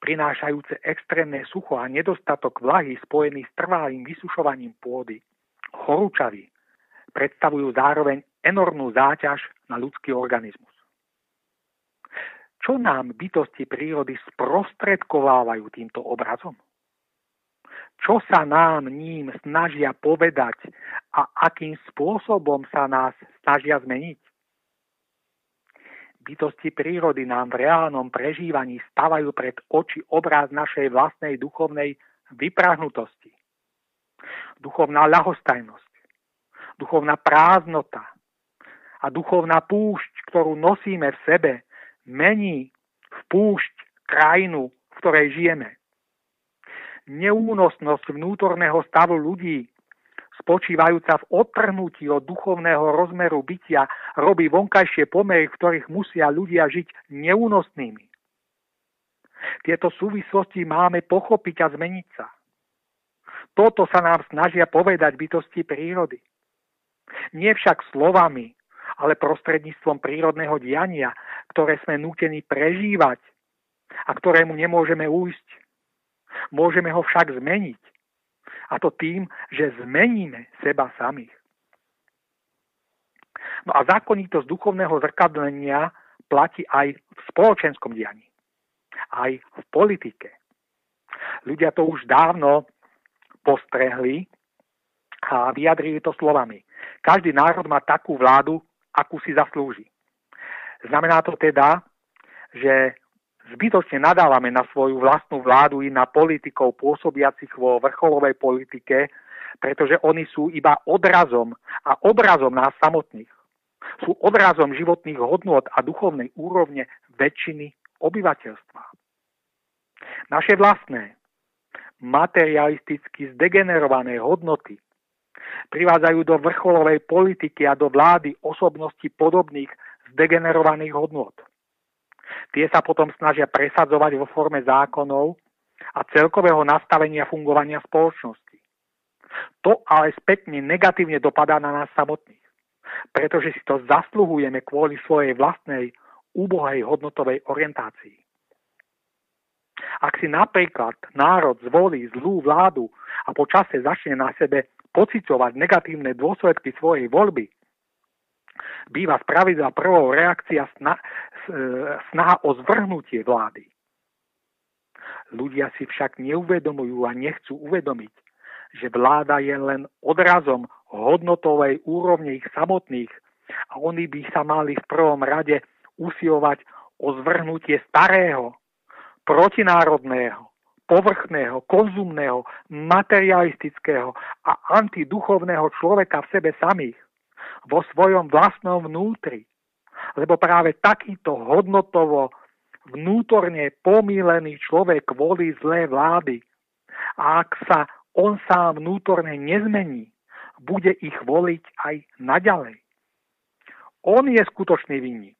[SPEAKER 3] prinášajúce extrémne sucho a nedostatok vlahy spojený s trvalým vysušovaním pôdy, horúčavy predstavujú zároveň enormnú záťaž na ľudský organizmus. Čo nám bytosti prírody sprostredkovávajú týmto obrazom? čo sa nám ním snažia povedať a akým spôsobom sa nás snažia zmeniť. Bytosti prírody nám v reálnom prežívaní stavajú pred oči obraz našej vlastnej duchovnej vyprahnutosti. Duchovná ľahostajnosť, duchovná prázdnota a duchovná púšť, ktorú nosíme v sebe, mení v púšť krajinu, v ktorej žijeme neúnosnosť vnútorného stavu ľudí, spočívajúca v odtrhnutí od duchovného rozmeru bytia, robí vonkajšie pomery, v ktorých musia ľudia žiť neúnosnými. Tieto súvislosti máme pochopiť a zmeniť sa. Toto sa nám snažia povedať bytosti prírody. Nie však slovami, ale prostredníctvom prírodného diania, ktoré sme nútení prežívať a ktorému nemôžeme újsť. Môžeme ho však zmeniť. A to tým, že zmeníme seba samých. No a zákonitosť duchovného zrkadlenia platí aj v spoločenskom dianí, aj v politike. Ľudia to už dávno postrehli a vyjadrili to slovami. Každý národ má takú vládu, akú si zaslúži. Znamená to teda, že zbytočne nadávame na svoju vlastnú vládu i na politikov pôsobiacich vo vrcholovej politike, pretože oni sú iba odrazom a obrazom nás samotných. Sú odrazom životných hodnôt a duchovnej úrovne väčšiny obyvateľstva. Naše vlastné, materialisticky zdegenerované hodnoty privádzajú do vrcholovej politiky a do vlády osobnosti podobných zdegenerovaných hodnot. Tie sa potom snažia presadzovať vo forme zákonov a celkového nastavenia fungovania spoločnosti. To ale spätne negatívne dopadá na nás samotných, pretože si to zasluhujeme kvôli svojej vlastnej úbohej hodnotovej orientácii. Ak si napríklad národ zvolí zlú vládu a po čase začne na sebe pocitovať negatívne dôsledky svojej voľby, býva spravidla prvou reakcia sna, snaha o zvrhnutie vlády. Ľudia si však neuvedomujú a nechcú uvedomiť, že vláda je len odrazom hodnotovej úrovne ich samotných a oni by sa mali v prvom rade usilovať o zvrhnutie starého, protinárodného, povrchného, konzumného, materialistického a antiduchovného človeka v sebe samých vo svojom vlastnom vnútri. Lebo práve takýto hodnotovo vnútorne pomílený človek volí zlé vlády. A ak sa on sám vnútorne nezmení, bude ich voliť aj naďalej. On je skutočný vinník.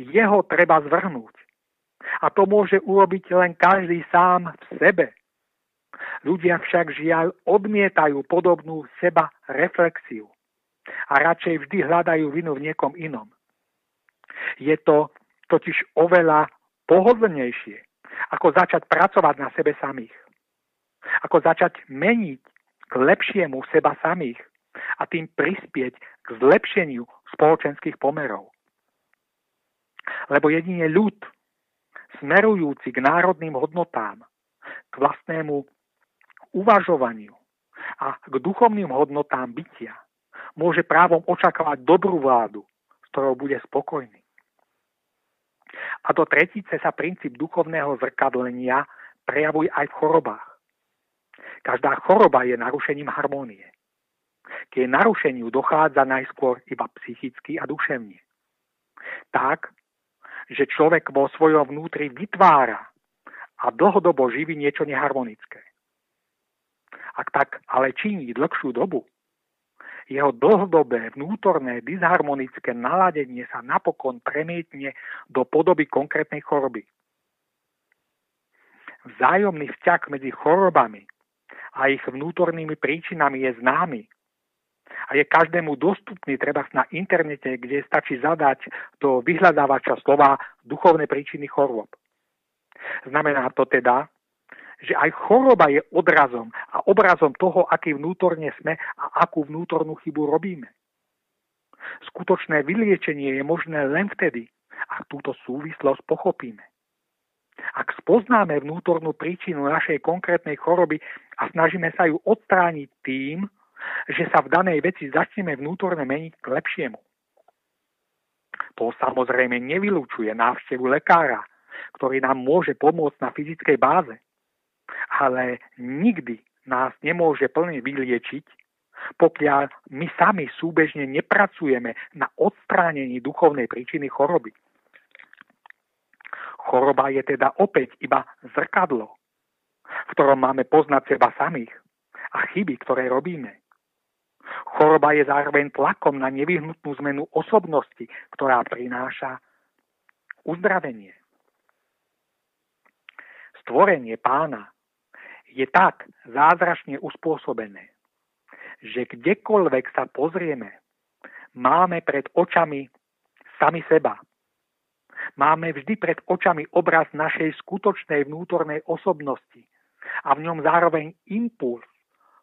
[SPEAKER 3] Jeho treba zvrhnúť. A to môže urobiť len každý sám v sebe. Ľudia však žiaľ odmietajú podobnú seba reflexiu a radšej vždy hľadajú vinu v niekom inom. Je to totiž oveľa pohodlnejšie, ako začať pracovať na sebe samých. Ako začať meniť k lepšiemu seba samých a tým prispieť k zlepšeniu spoločenských pomerov. Lebo jedine ľud, smerujúci k národným hodnotám, k vlastnému uvažovaniu a k duchovným hodnotám bytia, môže právom očakávať dobrú vládu, s ktorou bude spokojný. A do tretice sa princíp duchovného zrkadlenia prejavuje aj v chorobách. Každá choroba je narušením harmónie. K jej narušeniu dochádza najskôr iba psychicky a duševne. Tak, že človek vo svojom vnútri vytvára a dlhodobo živí niečo neharmonické. Ak tak ale činí dlhšiu dobu, jeho dlhodobé vnútorné disharmonické naladenie sa napokon premietne do podoby konkrétnej choroby. Vzájomný vzťah medzi chorobami a ich vnútornými príčinami je známy a je každému dostupný treba na internete, kde stačí zadať do vyhľadávača slova duchovné príčiny chorôb. Znamená to teda, že aj choroba je odrazom a obrazom toho, aký vnútorne sme a akú vnútornú chybu robíme. Skutočné vyliečenie je možné len vtedy, ak túto súvislosť pochopíme. Ak spoznáme vnútornú príčinu našej konkrétnej choroby a snažíme sa ju odstrániť tým, že sa v danej veci začneme vnútorne meniť k lepšiemu. To samozrejme nevylučuje návštevu lekára, ktorý nám môže pomôcť na fyzickej báze, ale nikdy nás nemôže plne vyliečiť, pokiaľ my sami súbežne nepracujeme na odstránení duchovnej príčiny choroby. Choroba je teda opäť iba zrkadlo, v ktorom máme poznať seba samých a chyby, ktoré robíme. Choroba je zároveň tlakom na nevyhnutnú zmenu osobnosti, ktorá prináša uzdravenie. Stvorenie pána je tak zázračne uspôsobené, že kdekoľvek sa pozrieme, máme pred očami sami seba. Máme vždy pred očami obraz našej skutočnej vnútornej osobnosti a v ňom zároveň impuls,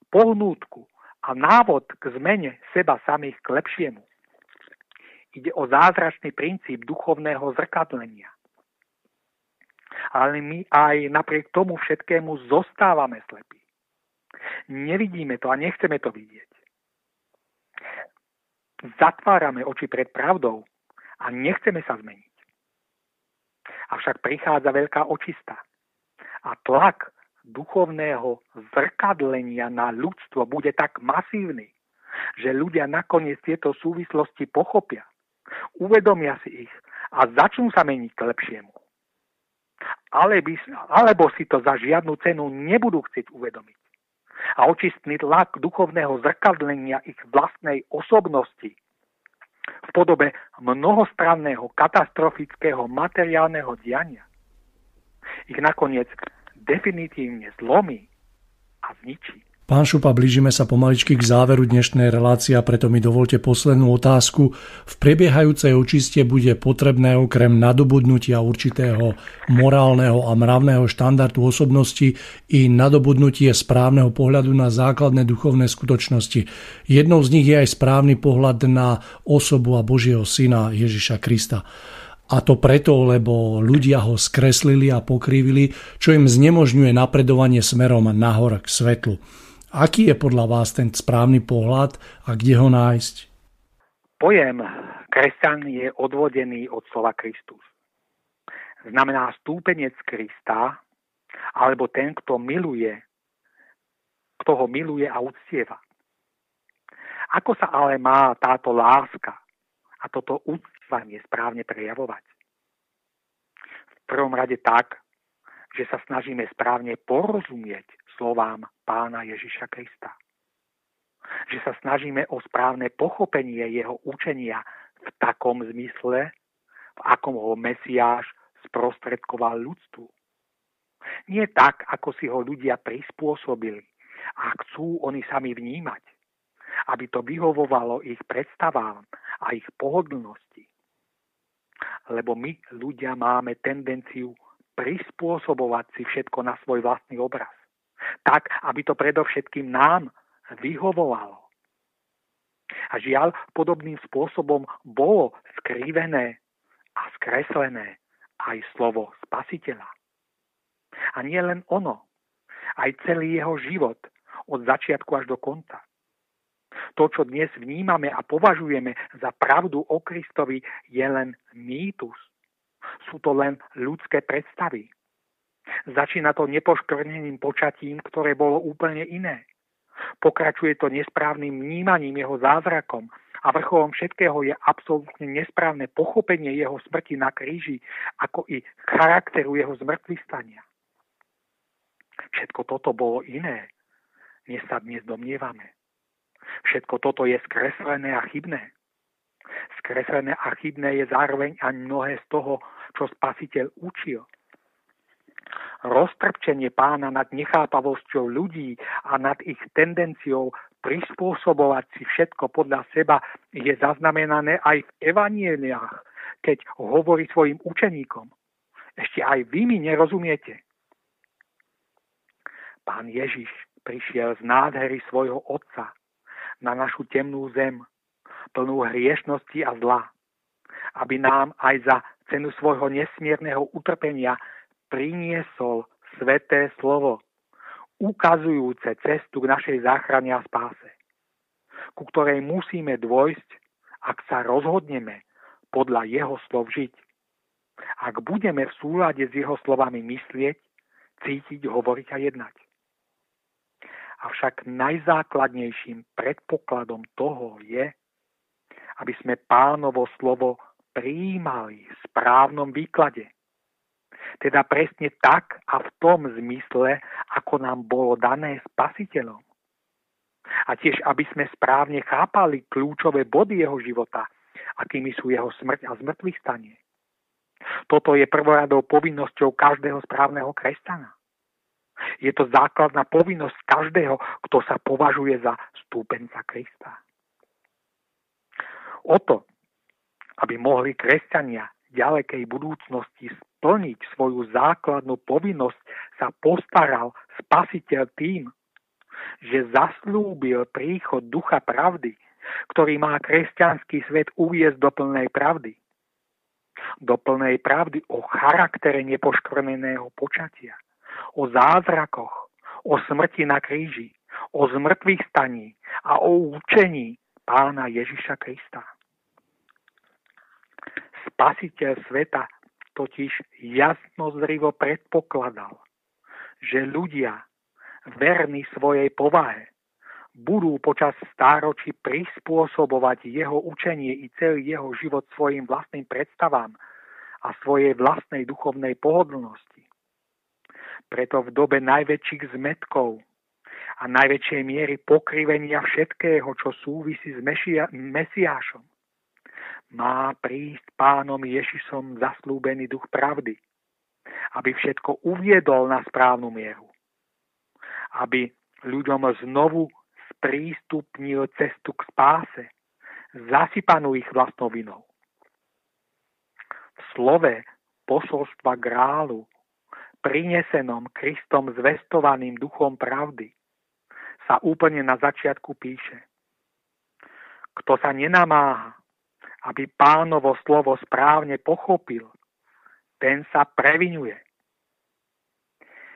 [SPEAKER 3] pohnútku a návod k zmene seba samých k lepšiemu. Ide o zázračný princíp duchovného zrkadlenia. Ale my aj napriek tomu všetkému zostávame slepí. Nevidíme to a nechceme to vidieť. Zatvárame oči pred pravdou a nechceme sa zmeniť. Avšak prichádza veľká očista a tlak duchovného zrkadlenia na ľudstvo bude tak masívny, že ľudia nakoniec tieto súvislosti pochopia, uvedomia si ich a začnú sa meniť k lepšiemu. alebo si to za žiadnu cenu nebudú chcieť uvedomiť a očistný tlak duchovného zrkadlenia ich vlastnej osobnosti v podobe mnohostranného katastrofického materiálneho diania ich nakoniec definitívne zlomí a zničí.
[SPEAKER 2] Pán Šupa, blížime sa pomaličky k záveru dnešnej relácie a preto mi dovolte poslednú otázku. V prebiehajúcej očiste bude potrebné okrem nadobudnutia určitého morálneho a mravného štandardu osobnosti i nadobudnutie správneho pohľadu na základné duchovné skutočnosti. Jednou z nich je aj správny pohľad na osobu a Božieho syna Ježiša Krista. A to preto, lebo ľudia ho skreslili a pokrivili, čo im znemožňuje napredovanie smerom nahor k svetlu. Aký je podľa vás ten správny pohľad a kde ho nájsť?
[SPEAKER 3] Pojem kresťan je odvodený od slova Kristus. Znamená stúpenec Krista, alebo ten, kto miluje, kto ho miluje a uctieva. Ako sa ale má táto láska a toto uctievanie správne prejavovať. V prvom rade tak, že sa snažíme správne porozumieť slovám pána Ježiša Krista. Že sa snažíme o správne pochopenie jeho učenia v takom zmysle, v akom ho Mesiáš sprostredkoval ľudstvu. Nie tak, ako si ho ľudia prispôsobili a chcú oni sami vnímať, aby to vyhovovalo ich predstavám a ich pohodlnosti lebo my ľudia máme tendenciu prispôsobovať si všetko na svoj vlastný obraz. Tak, aby to predovšetkým nám vyhovovalo. A žiaľ, podobným spôsobom bolo skrivené a skreslené aj slovo spasiteľa. A nie len ono, aj celý jeho život od začiatku až do konca. To, čo dnes vnímame a považujeme za pravdu o Kristovi, je len mýtus. Sú to len ľudské predstavy. Začína to nepoškvrneným počatím, ktoré bolo úplne iné. Pokračuje to nesprávnym vnímaním jeho zázrakom a vrcholom všetkého je absolútne nesprávne pochopenie jeho smrti na kríži, ako i charakteru jeho zmrtvistania. Všetko toto bolo iné, než sa dnes domnievame. Všetko toto je skreslené a chybné. Skreslené a chybné je zároveň aj mnohé z toho, čo spasiteľ učil. Roztrpčenie pána nad nechápavosťou ľudí a nad ich tendenciou prispôsobovať si všetko podľa seba je zaznamenané aj v evanieliách, keď hovorí svojim učeníkom. Ešte aj vy mi nerozumiete. Pán Ježiš prišiel z nádhery svojho Otca na našu temnú zem, plnú hriešnosti a zla, aby nám aj za cenu svojho nesmierneho utrpenia priniesol sveté slovo, ukazujúce cestu k našej záchrane a spáse, ku ktorej musíme dôjsť, ak sa rozhodneme podľa jeho slov žiť. Ak budeme v súlade s jeho slovami myslieť, cítiť, hovoriť a jednať. Avšak najzákladnejším predpokladom toho je, aby sme pánovo slovo prijímali v správnom výklade. Teda presne tak a v tom zmysle, ako nám bolo dané spasiteľom. A tiež, aby sme správne chápali kľúčové body jeho života, akými sú jeho smrť a zmrtvých stanie. Toto je prvoradou povinnosťou každého správneho kresťana. Je to základná povinnosť každého, kto sa považuje za stúpenca Krista. O to, aby mohli kresťania ďalekej budúcnosti splniť svoju základnú povinnosť, sa postaral spasiteľ tým, že zaslúbil príchod ducha pravdy, ktorý má kresťanský svet uviezť do plnej pravdy. Do plnej pravdy o charaktere nepoškvrneného počatia, o zázrakoch, o smrti na kríži, o zmrtvých staní a o učení pána Ježiša Krista. Spasiteľ sveta totiž jasnozrivo predpokladal, že ľudia, verní svojej povahe, budú počas stáročí prispôsobovať jeho učenie i celý jeho život svojim vlastným predstavám a svojej vlastnej duchovnej pohodlnosti. Preto v dobe najväčších zmetkov a najväčšej miery pokrivenia všetkého, čo súvisí s Mešia- Mesiášom, má prísť pánom Ježišom zaslúbený duch pravdy, aby všetko uviedol na správnu mieru. Aby ľuďom znovu sprístupnil cestu k spáse, zasypanú ich vlastnou vinou. V slove posolstva grálu prinesenom Kristom zvestovaným duchom pravdy, sa úplne na začiatku píše. Kto sa nenamáha, aby pánovo slovo správne pochopil, ten sa previnuje.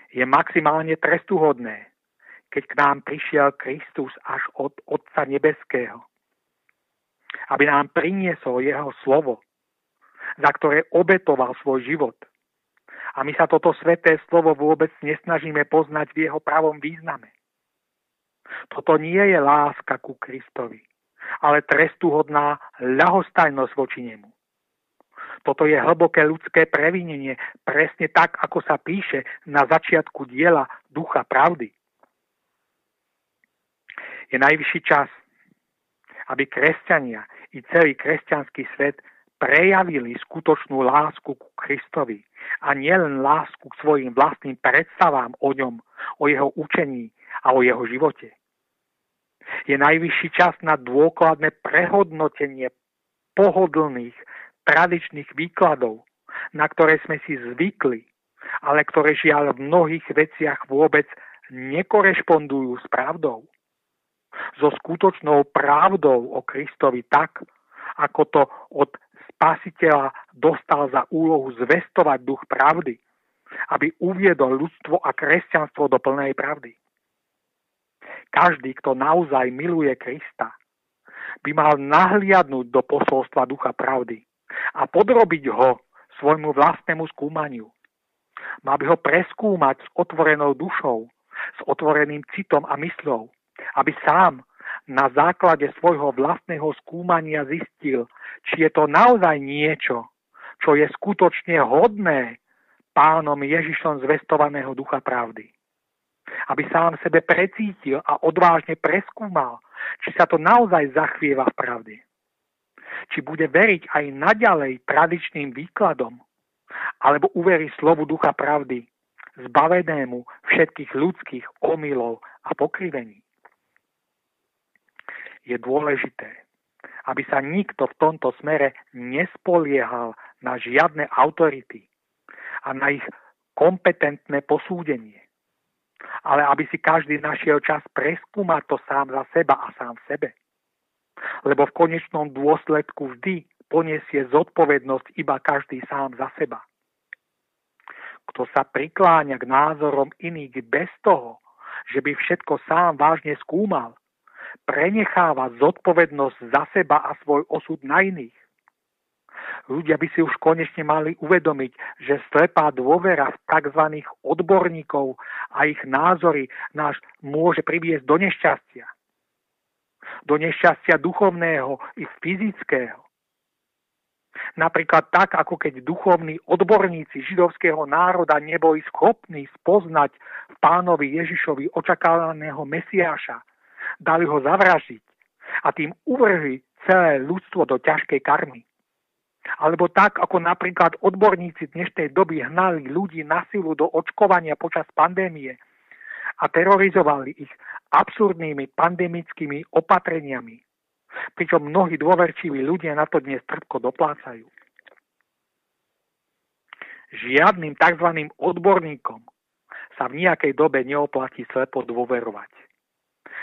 [SPEAKER 3] Je maximálne trestuhodné, keď k nám prišiel Kristus až od Otca Nebeského, aby nám priniesol jeho slovo, za ktoré obetoval svoj život – a my sa toto sveté slovo vôbec nesnažíme poznať v jeho pravom význame. Toto nie je láska ku Kristovi, ale trestuhodná ľahostajnosť voči nemu. Toto je hlboké ľudské previnenie, presne tak, ako sa píše na začiatku diela Ducha pravdy. Je najvyšší čas, aby kresťania i celý kresťanský svet prejavili skutočnú lásku ku Kristovi a nielen lásku k svojim vlastným predstavám o ňom, o jeho učení a o jeho živote. Je najvyšší čas na dôkladné prehodnotenie pohodlných tradičných výkladov, na ktoré sme si zvykli, ale ktoré žiaľ v mnohých veciach vôbec nekorešpondujú s pravdou. So skutočnou pravdou o Kristovi tak, ako to od spasiteľa dostal za úlohu zvestovať duch pravdy, aby uviedol ľudstvo a kresťanstvo do plnej pravdy. Každý, kto naozaj miluje Krista, by mal nahliadnúť do posolstva ducha pravdy a podrobiť ho svojmu vlastnému skúmaniu. Mal by ho preskúmať s otvorenou dušou, s otvoreným citom a mysľou, aby sám na základe svojho vlastného skúmania zistil, či je to naozaj niečo, čo je skutočne hodné pánom Ježišom zvestovaného ducha pravdy. Aby sám sebe precítil a odvážne preskúmal, či sa to naozaj zachvieva v pravde. Či bude veriť aj naďalej tradičným výkladom, alebo uverí slovu ducha pravdy, zbavenému všetkých ľudských omylov a pokrivení je dôležité, aby sa nikto v tomto smere nespoliehal na žiadne autority a na ich kompetentné posúdenie. Ale aby si každý našiel čas preskúmať to sám za seba a sám v sebe. Lebo v konečnom dôsledku vždy poniesie zodpovednosť iba každý sám za seba. kto sa prikláňa k názorom iných bez toho, že by všetko sám vážne skúmal, prenecháva zodpovednosť za seba a svoj osud na iných. Ľudia by si už konečne mali uvedomiť, že slepá dôvera v tzv. odborníkov a ich názory nás môže priviesť do nešťastia. Do nešťastia duchovného i fyzického. Napríklad tak, ako keď duchovní odborníci židovského národa neboli schopní spoznať v pánovi Ježišovi očakávaného Mesiáša, dali ho zavražiť a tým uvrhli celé ľudstvo do ťažkej karmy. Alebo tak, ako napríklad odborníci dnešnej doby hnali ľudí na silu do očkovania počas pandémie a terorizovali ich absurdnými pandemickými opatreniami, pričom mnohí dôverčiví ľudia na to dnes trpko doplácajú. Žiadnym tzv. odborníkom sa v nejakej dobe neoplatí slepo dôverovať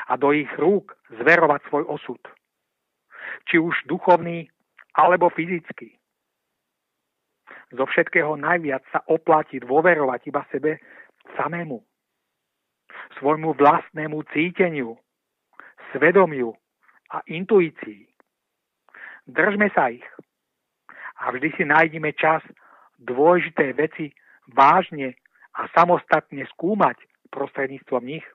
[SPEAKER 3] a do ich rúk zverovať svoj osud. Či už duchovný alebo fyzicky. Zo všetkého najviac sa oplatí dôverovať iba sebe samému. Svojmu vlastnému cíteniu, svedomiu a intuícii. Držme sa ich a vždy si nájdeme čas dôležité veci vážne a samostatne skúmať prostredníctvom nich.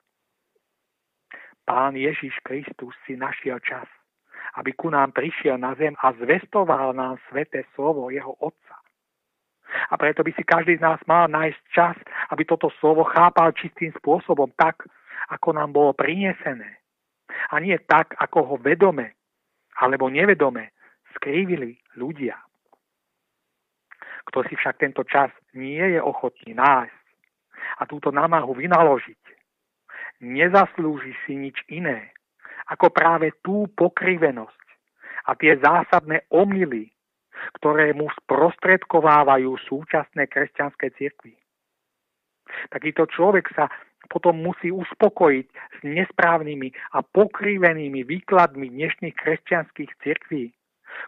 [SPEAKER 3] Pán Ježiš Kristus si našiel čas, aby ku nám prišiel na zem a zvestoval nám sveté slovo jeho Otca. A preto by si každý z nás mal nájsť čas, aby toto slovo chápal čistým spôsobom tak, ako nám bolo prinesené a nie tak, ako ho vedome alebo nevedome skrývili ľudia. Kto si však tento čas nie je ochotný nájsť a túto námahu vynaložiť, nezaslúži si nič iné, ako práve tú pokrivenosť a tie zásadné omily, ktoré mu sprostredkovávajú súčasné kresťanské cirkvy. Takýto človek sa potom musí uspokojiť s nesprávnymi a pokrivenými výkladmi dnešných kresťanských cirkví,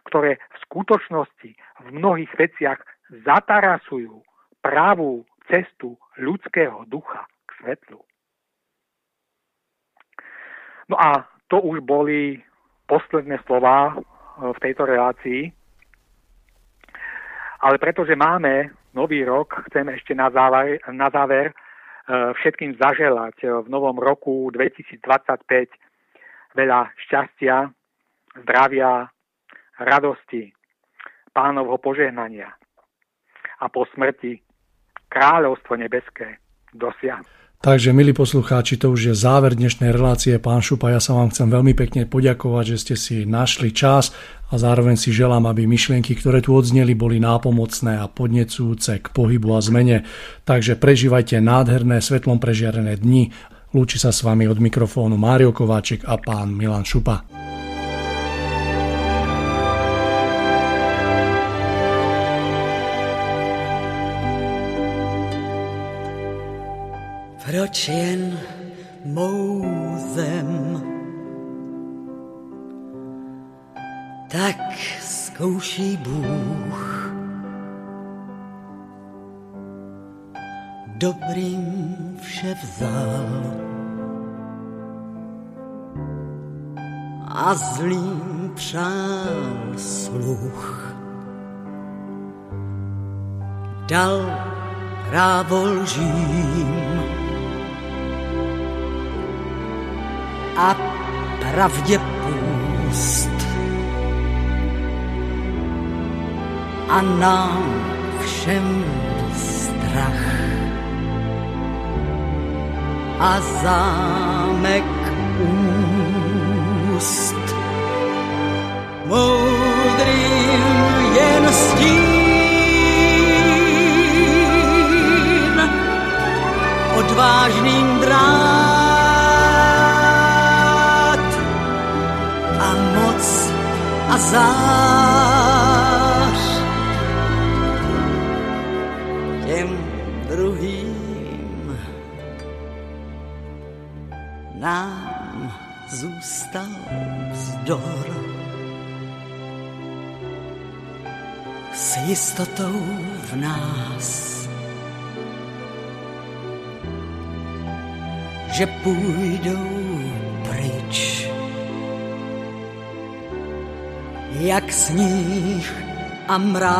[SPEAKER 3] ktoré v skutočnosti v mnohých veciach zatarasujú pravú cestu ľudského ducha k svetlu. No a to už boli posledné slova e, v tejto relácii. Ale pretože máme nový rok, chcem ešte na záver, na záver E, všetkým zaželať e, v novom roku 2025 veľa šťastia, zdravia, radosti, pánovho požehnania a po smrti kráľovstvo nebeské dosiahnuť.
[SPEAKER 2] Takže, milí poslucháči, to už je záver dnešnej relácie. Pán Šupa, ja sa vám chcem veľmi pekne poďakovať, že ste si našli čas a zároveň si želám, aby myšlienky, ktoré tu odzneli, boli nápomocné a podnecujúce k pohybu a zmene. Takže prežívajte nádherné, svetlom prežiarené dni. Lúči sa s vami od mikrofónu Mário Kováček a pán Milan Šupa.
[SPEAKER 4] Proč jen mou zem tak zkouší Bůh. Dobrým vše vzal a zlým přál sluch. Dal právo lžím a pravdě půst. A nám všem strach a zámek úst. Moudrým jen stín, zář. Těm druhým nám zůstal vzdor. S jistotou v nás že půjdou Jak sníh a mráz.